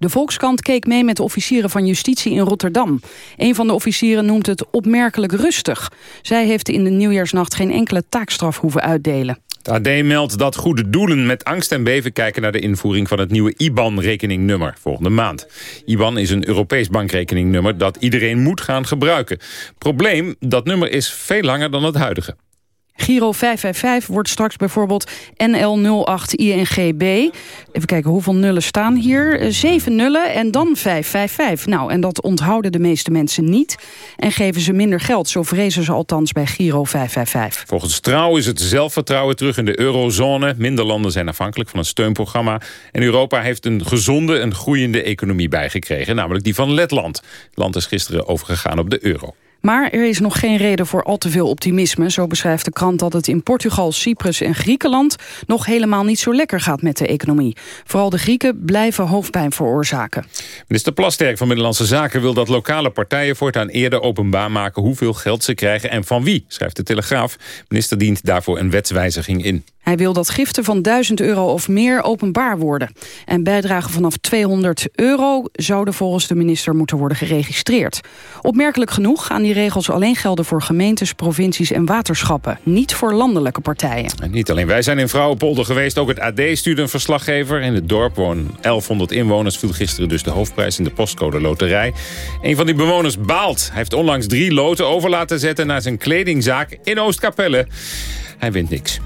De Volkskrant keek mee met de officieren van justitie in Rotterdam. Een van de officieren noemt het opmerkelijk rustig. Zij heeft in de nieuwjaarsnacht geen enkele taakstraf hoeven uitdelen. Het AD meldt dat goede doelen met angst en beven kijken naar de invoering van het nieuwe IBAN-rekeningnummer volgende maand. IBAN is een Europees bankrekeningnummer dat iedereen moet gaan gebruiken. Probleem, dat nummer is veel langer dan het huidige. Giro 555 wordt straks bijvoorbeeld NL08INGB. Even kijken, hoeveel nullen staan hier? Eh, Zeven nullen en dan 555. Nou, en dat onthouden de meeste mensen niet. En geven ze minder geld, zo vrezen ze althans bij Giro 555. Volgens Trouw is het zelfvertrouwen terug in de eurozone. Minder landen zijn afhankelijk van een steunprogramma. En Europa heeft een gezonde en groeiende economie bijgekregen. Namelijk die van Letland. Het land is gisteren overgegaan op de euro. Maar er is nog geen reden voor al te veel optimisme. Zo beschrijft de krant dat het in Portugal, Cyprus en Griekenland... nog helemaal niet zo lekker gaat met de economie. Vooral de Grieken blijven hoofdpijn veroorzaken. Minister Plasterk van Binnenlandse Zaken wil dat lokale partijen voortaan eerder openbaar maken hoeveel geld ze krijgen en van wie, schrijft de Telegraaf. Minister dient daarvoor een wetswijziging in. Hij wil dat giften van 1000 euro of meer openbaar worden. En bijdragen vanaf 200 euro zouden volgens de minister moeten worden geregistreerd. Opmerkelijk genoeg gaan die regels alleen gelden voor gemeentes, provincies en waterschappen. Niet voor landelijke partijen. En niet alleen wij zijn in Vrouwenpolder geweest, ook het AD stuurde een verslaggever. In het dorp wonen 1100 inwoners, viel gisteren dus de hoofdprijs in de postcode loterij. Een van die bewoners baalt. Hij heeft onlangs drie loten over laten zetten naar zijn kledingzaak in Oostkapelle. Hij wint niks.